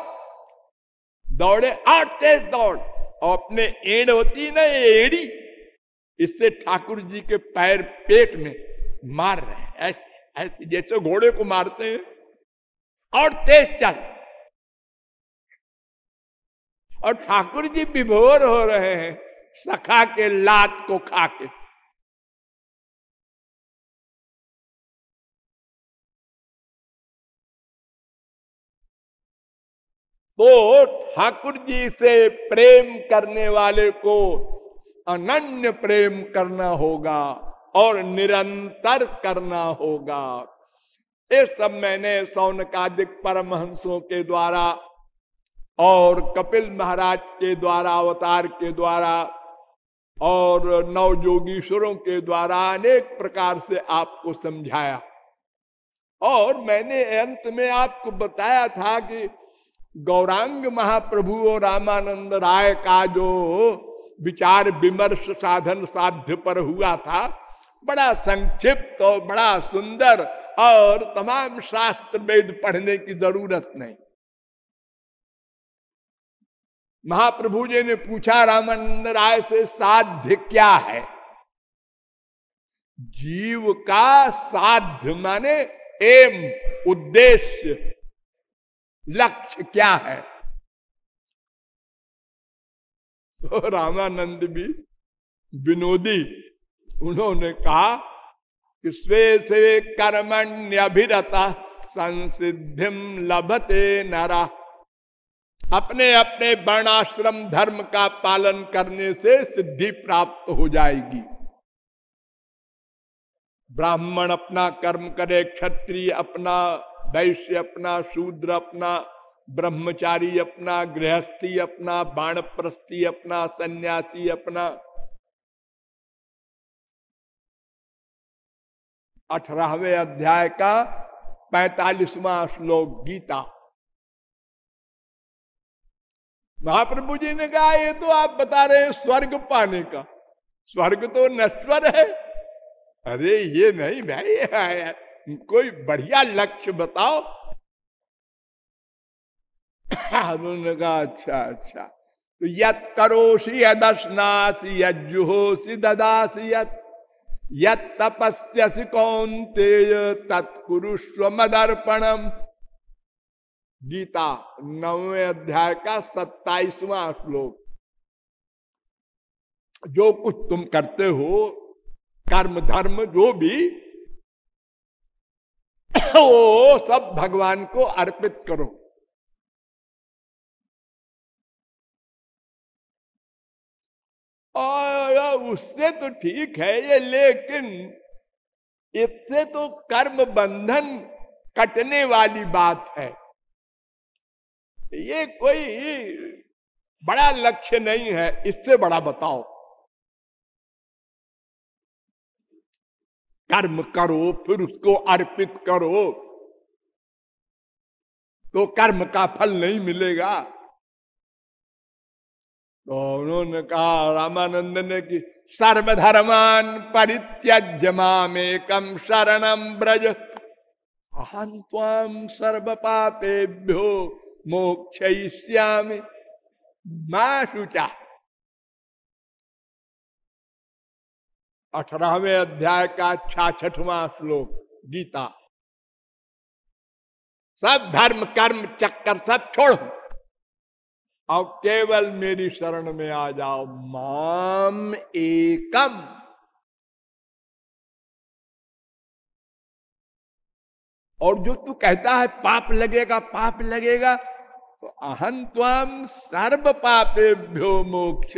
A: दौड़े आठ तेज दौड़। और अपने एड़ होती ना ये एड़ी, इससे ठाकुर जी के पैर पेट में मार रहे हैं। ऐसे ऐसे जैसे घोड़े को मारते हैं। और तेज चल। और ठाकुर जी विभोर हो रहे हैं, सखा के लात को खा के तो ठाकुर जी से प्रेम करने वाले को अनन्य प्रेम करना होगा और निरंतर करना होगा। ये सब मैंने सौनकादिक परमहंसों के द्वारा और कपिल महाराज के द्वारा, अवतार के द्वारा और नवयोगीश्वरों के द्वारा अनेक प्रकार से आपको समझाया। और मैंने अंत में आपको बताया था कि गौरांग महाप्रभु और रामानंद राय का जो विचार विमर्श साधन साध्य पर हुआ था, बड़ा संक्षिप्त और बड़ा सुंदर और तमाम शास्त्र वेद पढ़ने की ज़रूरत नहीं। महाप्रभु जी ने पूछा, रामानंद राय से साध्य क्या है? जीव का साध्य माने एम उद्देश्य लक्ष्य क्या है? तो रामानंद भी विनोदी। उन्होंने कहा कि स्वे से कर्मण्यभिरता संसिधिम लभते नरा। अपने अपने वर्णाश्रम धर्म का पालन करने से सिद्धि प्राप्त हो जाएगी। ब्राह्मण अपना कर्म करे, क्षत्रिय अपना वैश्य अपना, शूद्र अपना, ब्रह्मचारी अपना, गृहस्थी अपना, बाणप्रस्थी अपना, सन्यासी अपना। अठारहवें अध्याय का पैतालीसवा श्लोक, गीता। महाप्रभु जी ने कहा, ये तो आप बता रहे हैं स्वर्ग पाने का। स्वर्ग तो नश्वर है। अरे, ये नहीं भाई कोई बढ़िया लक्ष्य बताओ। उन्होंने कहा अच्छा अच्छा। तो यत करोशी यदस्नासी यजुहोसी ददासी यत। यत तपस्यसि कौंते तत्कुरुष्व मदर्पणम। गीता, नवे अध्याय का सत्ताईसवा श्लोक। जो कुछ तुम करते हो कर्म धर्म जो भी <coughs> वो सब भगवान को अर्पित करो। और उससे तो ठीक है ये, लेकिन इससे तो कर्म बंधन कटने वाली बात है। ये कोई बड़ा लक्ष्य नहीं है, इससे बड़ा बताओ। कर्म करो, फिर उसको अर्पित करो। तो कर्म का फल नहीं मिलेगा। तो उन्होंने कहा, रामानंद ने कि, सर्वधर्मान परित्यज्य मामेकम शरणम ब्रज अहम ताम सर्व पापेभ्यो मोक्षयिष्यामि। माँ शुचा अठारहवें अध्याय का छाछठवा श्लोक, गीता। सब धर्म, कर्म, चक्कर सब छोड़ो। और केवल मेरी शरण में आ जाओ, माम एकम। और जो तू कहता है, पाप लगेगा पाप लगेगा तो अहं तम सर्व पापे भ्यो मोक्ष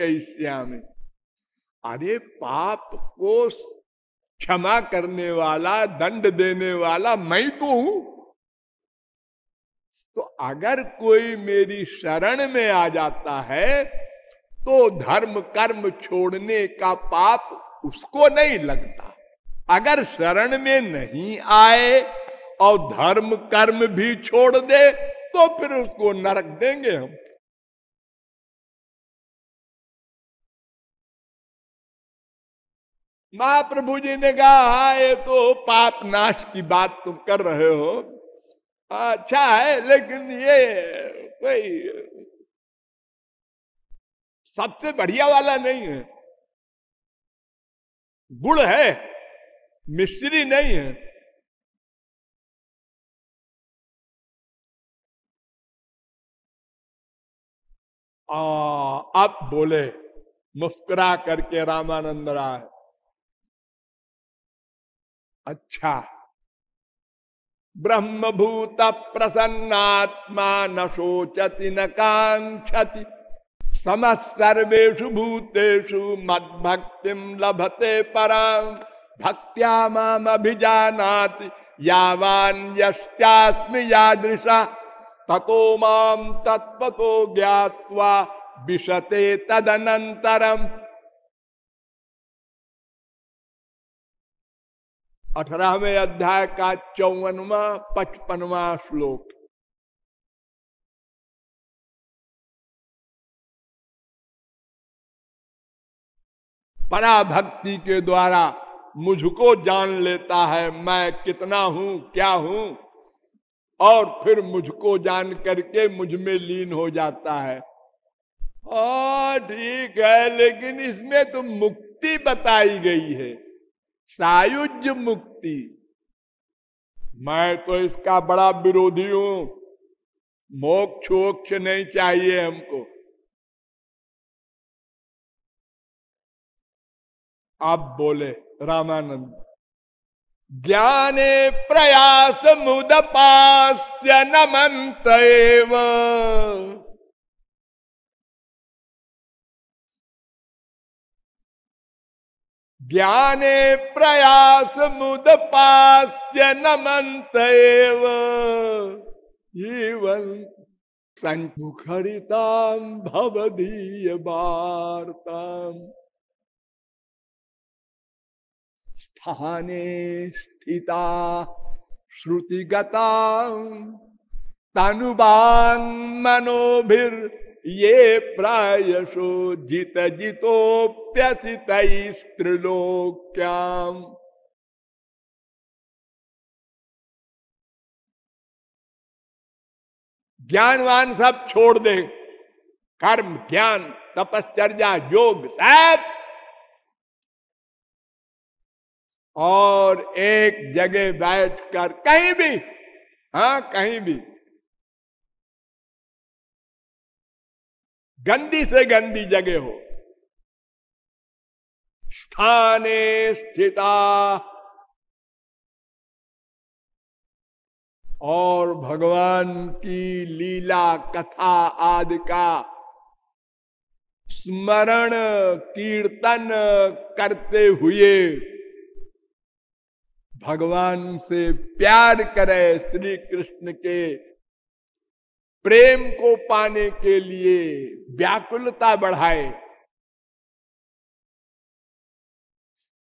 A: अरे पाप को क्षमा करने वाला, दंड देने वाला मैं तो हूँ। तो अगर कोई मेरी शरण में आ जाता है तो धर्म कर्म छोड़ने का पाप उसको नहीं लगता। अगर शरण में नहीं आए और धर्म कर्म भी छोड़ दे तो फिर उसको नरक देंगे हम। महाप्रभु जी ने कहा हा ये तो पाप नाश की बात तुम कर रहे हो। अच्छा है लेकिन ये कोई सबसे बढ़िया वाला नहीं है। गुड़ है मिस्त्री नहीं है। आ, अब बोले मुस्कुरा करके रामानंद राय। अच्छा। ब्रह्मभूत प्रसन्नात्मा न शोचति, न कांक्षति समर्वेशु भूतेषु मद भक्ति लभते पराम। भक्त्या माम अभिजानाति यावान यश्चास्मि यादृशा। ततो माम तत्वतो ज्ञात्वा विशते तदनंतरम अठारहवें अध्याय का चौवनवा, पचपनवा श्लोक। पराभक्ति के द्वारा मुझको जान लेता है मैं कितना हूँ, क्या हूँ, और फिर मुझको जान करके मुझमें लीन हो जाता है। ठीक है, लेकिन इसमें तो मुक्ति बताई गई है। सायुज मुक्ति। मैं तो इसका बड़ा विरोधी हूँ। मोक्ष वोक्ष नहीं चाहिए हमको। आप बोले, रामानंद, ज्ञाने प्रयास मुदपास्य नमंत ज्ञाने प्रयास मुदपास्य नमंत जीवन संमुखरिताम भवदीय वार्ताम स्थाने स्थिता श्रुतिगता तनुबान मनोभिर ये प्रायशो जित जितोप्यसित त्रिलोक्याम ज्ञानवान सब छोड़ दे। कर्म, ज्ञान, तपश्चर्या, योग, सब। और एक जगह बैठकर कहीं भी हाँ कहीं भी गंदी से गंदी जगह हो। स्थाने स्थिता। और भगवान की लीला कथा आदि का स्मरण, कीर्तन करते हुए भगवान से प्यार करे श्री कृष्ण के प्रेम को पाने के लिए व्याकुलता बढ़ाए।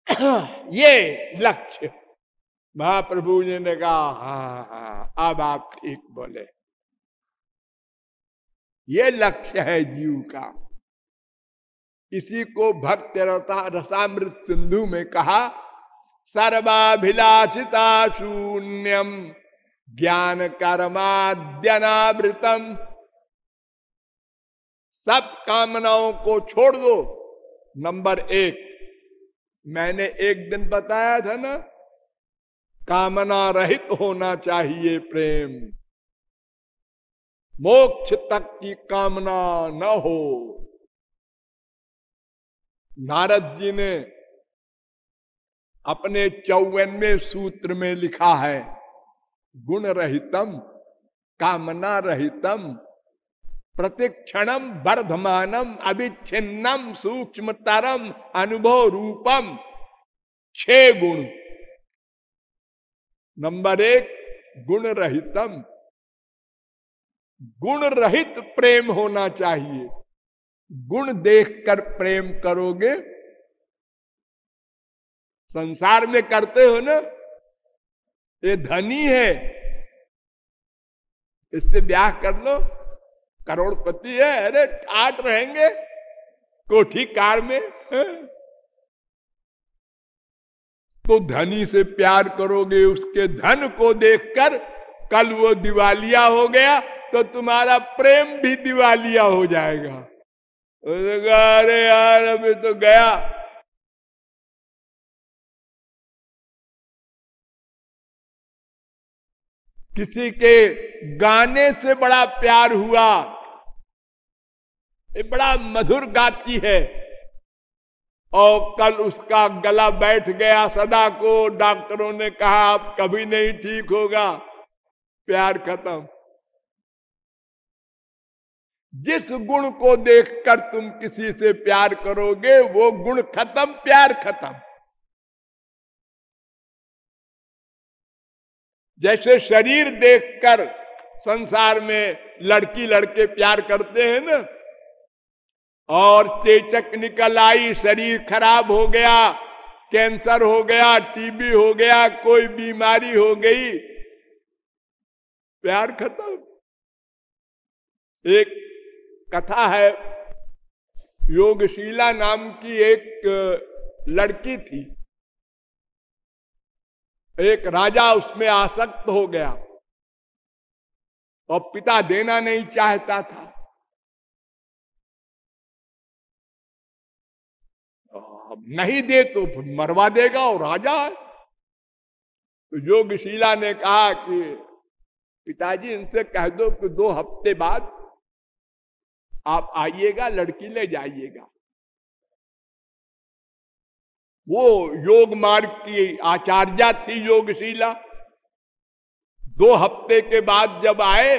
A: <clears throat> ये लक्ष्य। महाप्रभु जी ने कहा हाँ हाँ अब आप ठीक बोले। ये लक्ष्य है जीव का। इसी को भक्त रसामृत सिंधु में कहा, सर्वाभिलाषिता शून्यम। ज्ञान कर्माद्यनावृतम सब कामनाओं को छोड़ दो। नंबर एक, मैंने एक दिन बताया था ना, कामना रहित होना चाहिए प्रेम। मोक्ष तक की कामना न हो। नारद जी ने अपने चौवनवे सूत्र में लिखा है गुण रहितम कामना रहितम प्रतिक्षणम वर्धमानम अभिच्छिन्नम सूक्ष्मतरम अनुभव रूपम छे गुण। नंबर एक गुण रहितम गुण रहित प्रेम होना चाहिए। गुण देखकर प्रेम करोगे, संसार में करते हो ना ये धनी है। इससे ब्याह कर लो। करोड़पति है। अरे ठाट रहेंगे कोठी कार में, है? तो धनी से प्यार करोगे, उसके धन को देखकर कल वो दिवालिया हो गया तो तुम्हारा प्रेम भी दिवालिया हो जाएगा। अरे यार, अभी तो गया। किसी के गाने से बड़ा प्यार हुआ। ये बड़ा मधुर गाती है। और कल उसका गला बैठ गया सदा को। डॉक्टरों ने कहा, अब कभी नहीं ठीक होगा। प्यार खत्म। जिस गुण को देखकर तुम किसी से प्यार करोगे, वो गुण खत्म, प्यार खत्म। जैसे शरीर देखकर संसार में लड़की लड़के प्यार करते हैं ना, और चेचक निकल आई, शरीर खराब हो गया, कैंसर हो गया, टीबी हो गया, कोई बीमारी हो गई, प्यार खत्म। एक कथा है, योगशीला नाम की एक लड़की थी। एक राजा उसमें आसक्त हो गया। और पिता देना नहीं चाहता था। नहीं दे तो मरवा देगा और राजा तो योगशीला ने कहा कि पिताजी, इनसे कह दो कि दो हफ़्ते बाद आप आइएगा, लड़की ले जाइएगा। वो योग मार्ग की आचार्या थी योगशीला। दो हफ़्ते के बाद जब आए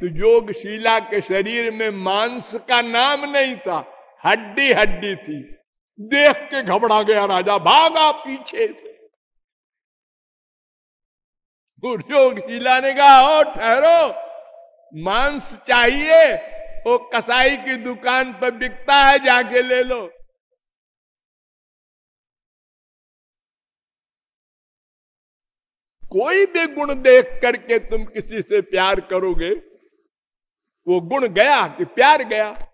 A: तो योगशीला के शरीर में मांस का नाम नहीं था, हड्डी हड्डी थी। देख के घबरा गया राजा, भागा पीछे से। योगशीला ने कहा, ओ ठहरो, मांस चाहिए, वो कसाई की दुकान पर बिकता है, जाके ले लो। कोई भी गुण देख करके तुम किसी से प्यार करोगे, वो गुण गया कि प्यार गया।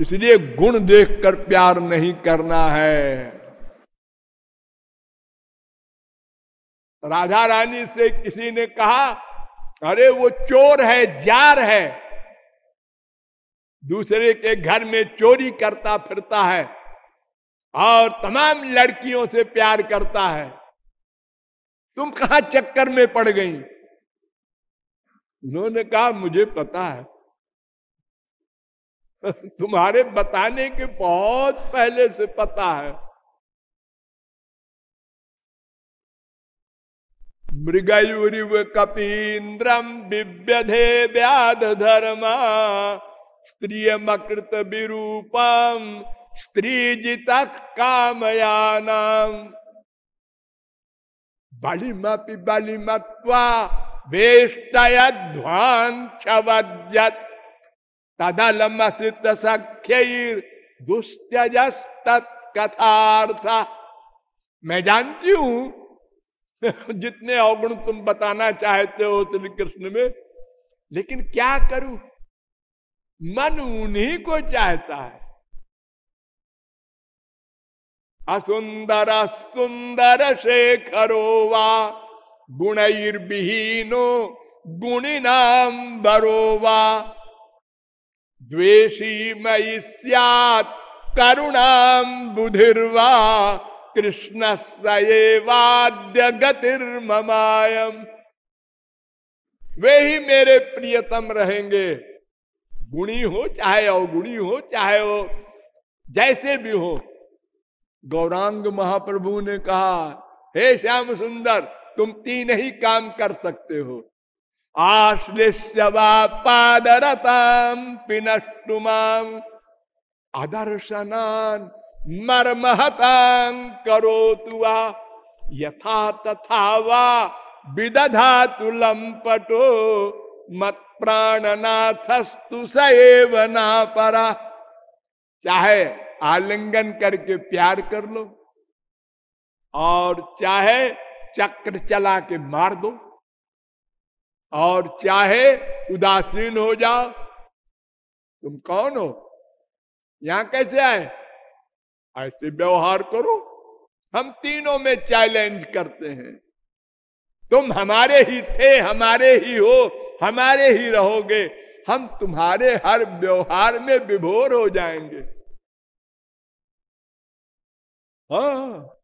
A: इसलिए गुण देखकर प्यार नहीं करना है। राधा रानी से किसी ने कहा, अरे, वो चोर है, जार है। दूसरे के घर में चोरी करता फिरता है। और तमाम लड़कियों से प्यार करता है। तुम कहा चक्कर में पड़ गई? उन्होंने कहा, मुझे पता है। <laughs> तुम्हारे बताने के बहुत पहले से पता है। मृगयुरिव कपीन्द्रम विव्यधे व्याध धर्मा स्त्रिय मकृत विरूपम स्त्री जित कामयानाम बलिमपि बलिमत्वा वेष्टयध्वांचवद्यत तदलमसित सख्यर दुस्त्यजस्तत्कथार्थ मैं जानती हूँ जितने अवगुण तुम बताना चाहते हो श्री कृष्ण में लेकिन क्या करूँ मन उन्हीं को चाहता है असुंदर सुंदर शेखरो वा गुणैर्विहीनो गुणिनाम बरोवा द्वेषी मई सियात करुणाम बुधिर्वा कृष्ण सएवाद्य गतिर्ममायम वे ही मेरे प्रियतम रहेंगे। गुणी हो चाहे अवगुणी हो, चाहे वो जैसे भी हो गौरांग महाप्रभु ने कहा, हे श्याम सुंदर, तुम तीन ही काम कर सकते हो। आश्लिष्यवा पादरताम पिनष्टुमाम आदर्शनान मरमहतां करो तुआ यथा तथा वा विदधा तुलम्पटो मत प्राणनाथस्तु सएव ना परा चाहे आलिंगन करके प्यार कर लो और चाहे चक्र चला के मार दो और चाहे उदासीन हो जाओ। तुम कौन हो? यहाँ कैसे आए? ऐसे व्यवहार करो। हम तीनों में चैलेंज करते हैं। तुम हमारे ही थे, हमारे ही हो, हमारे ही रहोगे। हम तुम्हारे हर व्यवहार में विभोर हो जाएँगे। हाँ।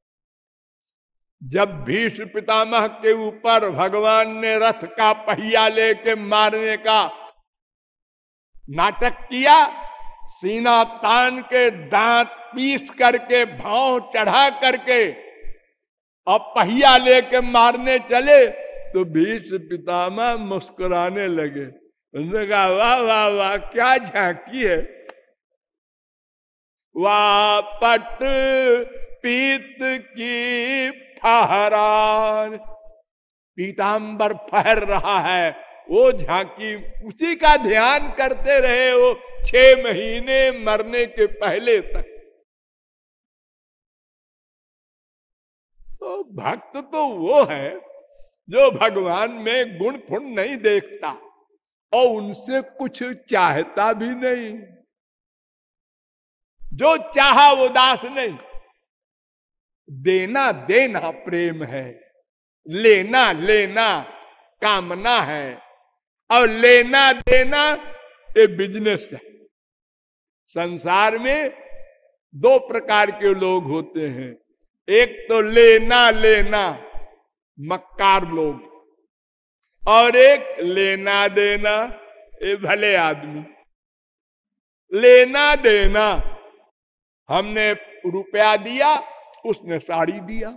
A: जब भीष्म पितामह के ऊपर भगवान ने रथ का पहिया लेके मारने का नाटक किया, सीना तान के दांत पीस करके, भाव चढ़ा करके और पहिया लेके मारने चले तो भीष पितामह मुस्कुराने लगे। उन्होंने कहा, वाह वाह वाह, क्या झांकी है। वाह पट पीत की फहरान पीताम्बर फहर रहा है। वो झांकी, उसी का ध्यान करते रहे वो छह महीने मरने के पहले तक। तो भक्त तो वो है जो भगवान में गुण फुण नहीं देखता और उनसे कुछ चाहता भी नहीं। जो चाहा वो दास नहीं। देना देना प्रेम है। लेना लेना कामना है। और लेना देना ये बिज़नेस है। संसार में दो प्रकार के लोग होते हैं। एक तो लेना लेना मक्कार लोग। और एक लेना देना ये भले आदमी। लेना देना हमने रुपया दिया उसने साड़ी दिया,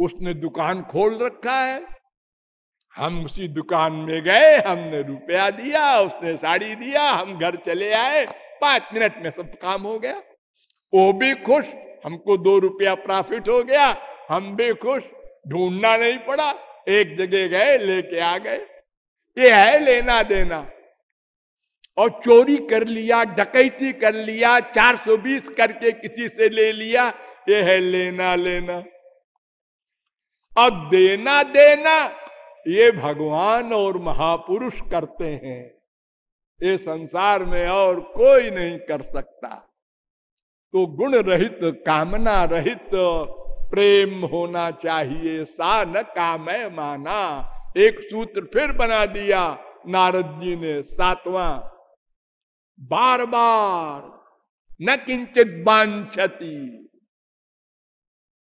A: उसने दुकान खोल रखा है। हम उसी दुकान में गए, हमने रुपया दिया, उसने साड़ी दिया, हम घर चले आए। पाँच मिनट में सब काम हो गया। वो भी खुश, हमको दो रुपया प्रॉफिट हो गया। हम भी खुश, ढूंढना नहीं पड़ा। एक जगह गए, लेके आ गए। ये है लेना देना। और चोरी कर लिया, डकैती कर लिया 420 करके किसी से ले लिया, ये है लेना लेना। और देना देना, ये भगवान और महापुरुष करते हैं। ये संसार में और कोई नहीं कर सकता। तो गुण रहित, कामना रहित, प्रेम होना चाहिए, सा न काम माना। एक सूत्र फिर बना दिया, नारद जी ने सातवां। बार बार न किंचित बांछती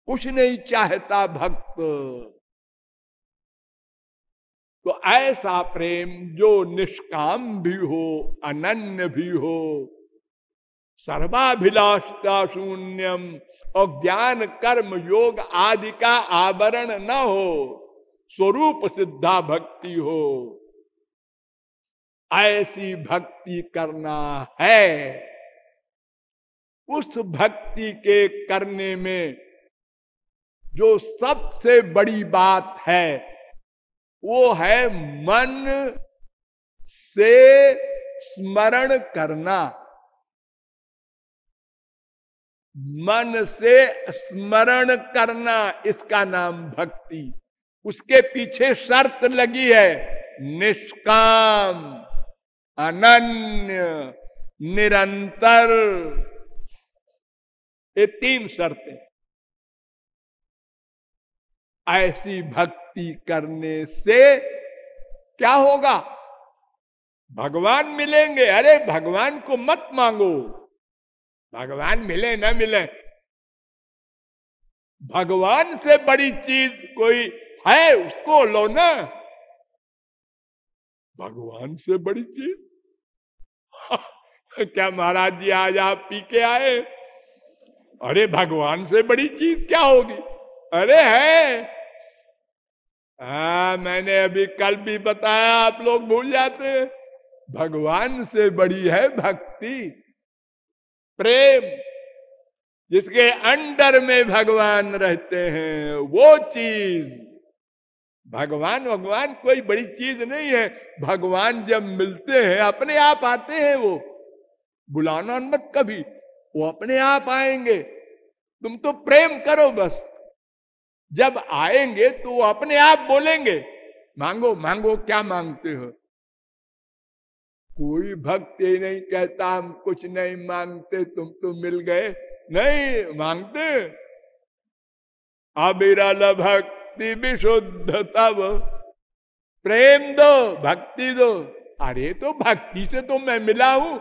A: कुछ नहीं चाहता भक्त। तो ऐसा प्रेम जो निष्काम भी हो, अनन्य भी हो, सर्वाभिलाषता शून्यम और ज्ञान, कर्म, योग आदि का आवरण न हो, स्वरूप सिद्धा भक्ति हो। ऐसी भक्ति करना है। उस भक्ति के करने में जो सबसे बड़ी बात है, वो है मन से स्मरण करना। मन से स्मरण करना, इसका नाम भक्ति। उसके पीछे शर्त लगी है, निष्काम। अनन्य, निरंतर। ये तीन शर्तें ऐसी भक्ति करने से क्या होगा? भगवान मिलेंगे। अरे, भगवान को मत मांगो। भगवान मिले ना मिले। भगवान से बड़ी चीज़ कोई है, उसको लो ना। भगवान से बड़ी चीज़। क्या महाराज जी आज आप पी के आए? अरे भगवान से बड़ी चीज़ क्या होगी? अरे है। हाँ मैंने अभी कल भी बताया, आप लोग भूल जाते हैं। भगवान से बड़ी है भक्ति, प्रेम। जिसके अंडर में भगवान रहते हैं, वो चीज़। भगवान भगवान कोई बड़ी चीज़ नहीं है। भगवान जब मिलते हैं, अपने आप आते हैं वो। बुलाना मत कभी, वो अपने आप आएँगे। तुम तो प्रेम करो बस। जब आएँगे तो वो अपने आप बोलेंगे। मांगो मांगो, क्या मांगते हो? कोई भक्त ही नहीं कहता, हम कुछ नहीं मांगते, तुम तो मिल गए। नहीं, मांगते। अबिरल भक्ति। विशुद्ध तब प्रेम दो भक्ति दो अरे तो भक्ति से तो मैं मिला हूँ।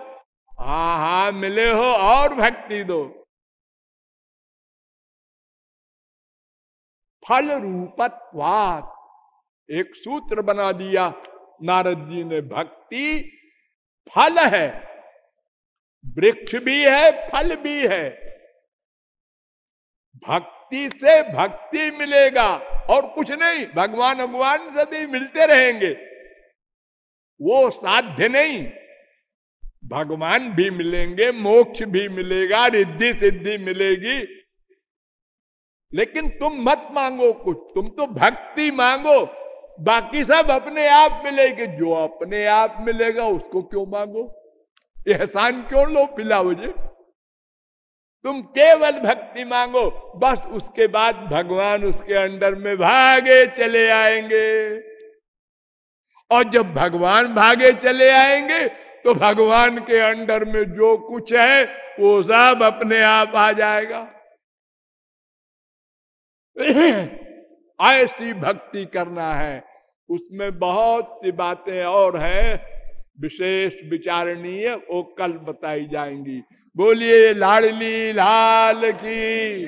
A: हा हा मिले हो और भक्ति दो। फल रूपत्वात एक सूत्र बना दिया। नारद जी ने, भक्ति फल है। वृक्ष भी है, फल भी है। भक्ति से भक्ति मिलेगा और कुछ नहीं, भगवान भगवान सदी मिलते रहेंगे। वो साध्य नहीं। भगवान भी मिलेंगे, मोक्ष भी मिलेगा, रिद्धि सिद्धि मिलेगी। लेकिन तुम मत मांगो कुछ, तुम तो भक्ति मांगो। बाकी सब अपने आप मिलेगी। जो अपने आप मिलेगा उसको क्यों मांगो? एहसान क्यों लो पिला मुझे तुम केवल भक्ति मांगो, बस उसके बाद भगवान उसके अंडर में भागे चले आएँगे। और जब भगवान भागे चले आएँगे तो भगवान के अंडर में जो कुछ है, वो सब अपने आप आ जाएगा। <clears throat> ऐसी भक्ति करना है। उसमें बहुत सी बातें और हैं, विशेष विचारणीय, वो कल बताई जाएँगी। बोलिए लाडली लाल की।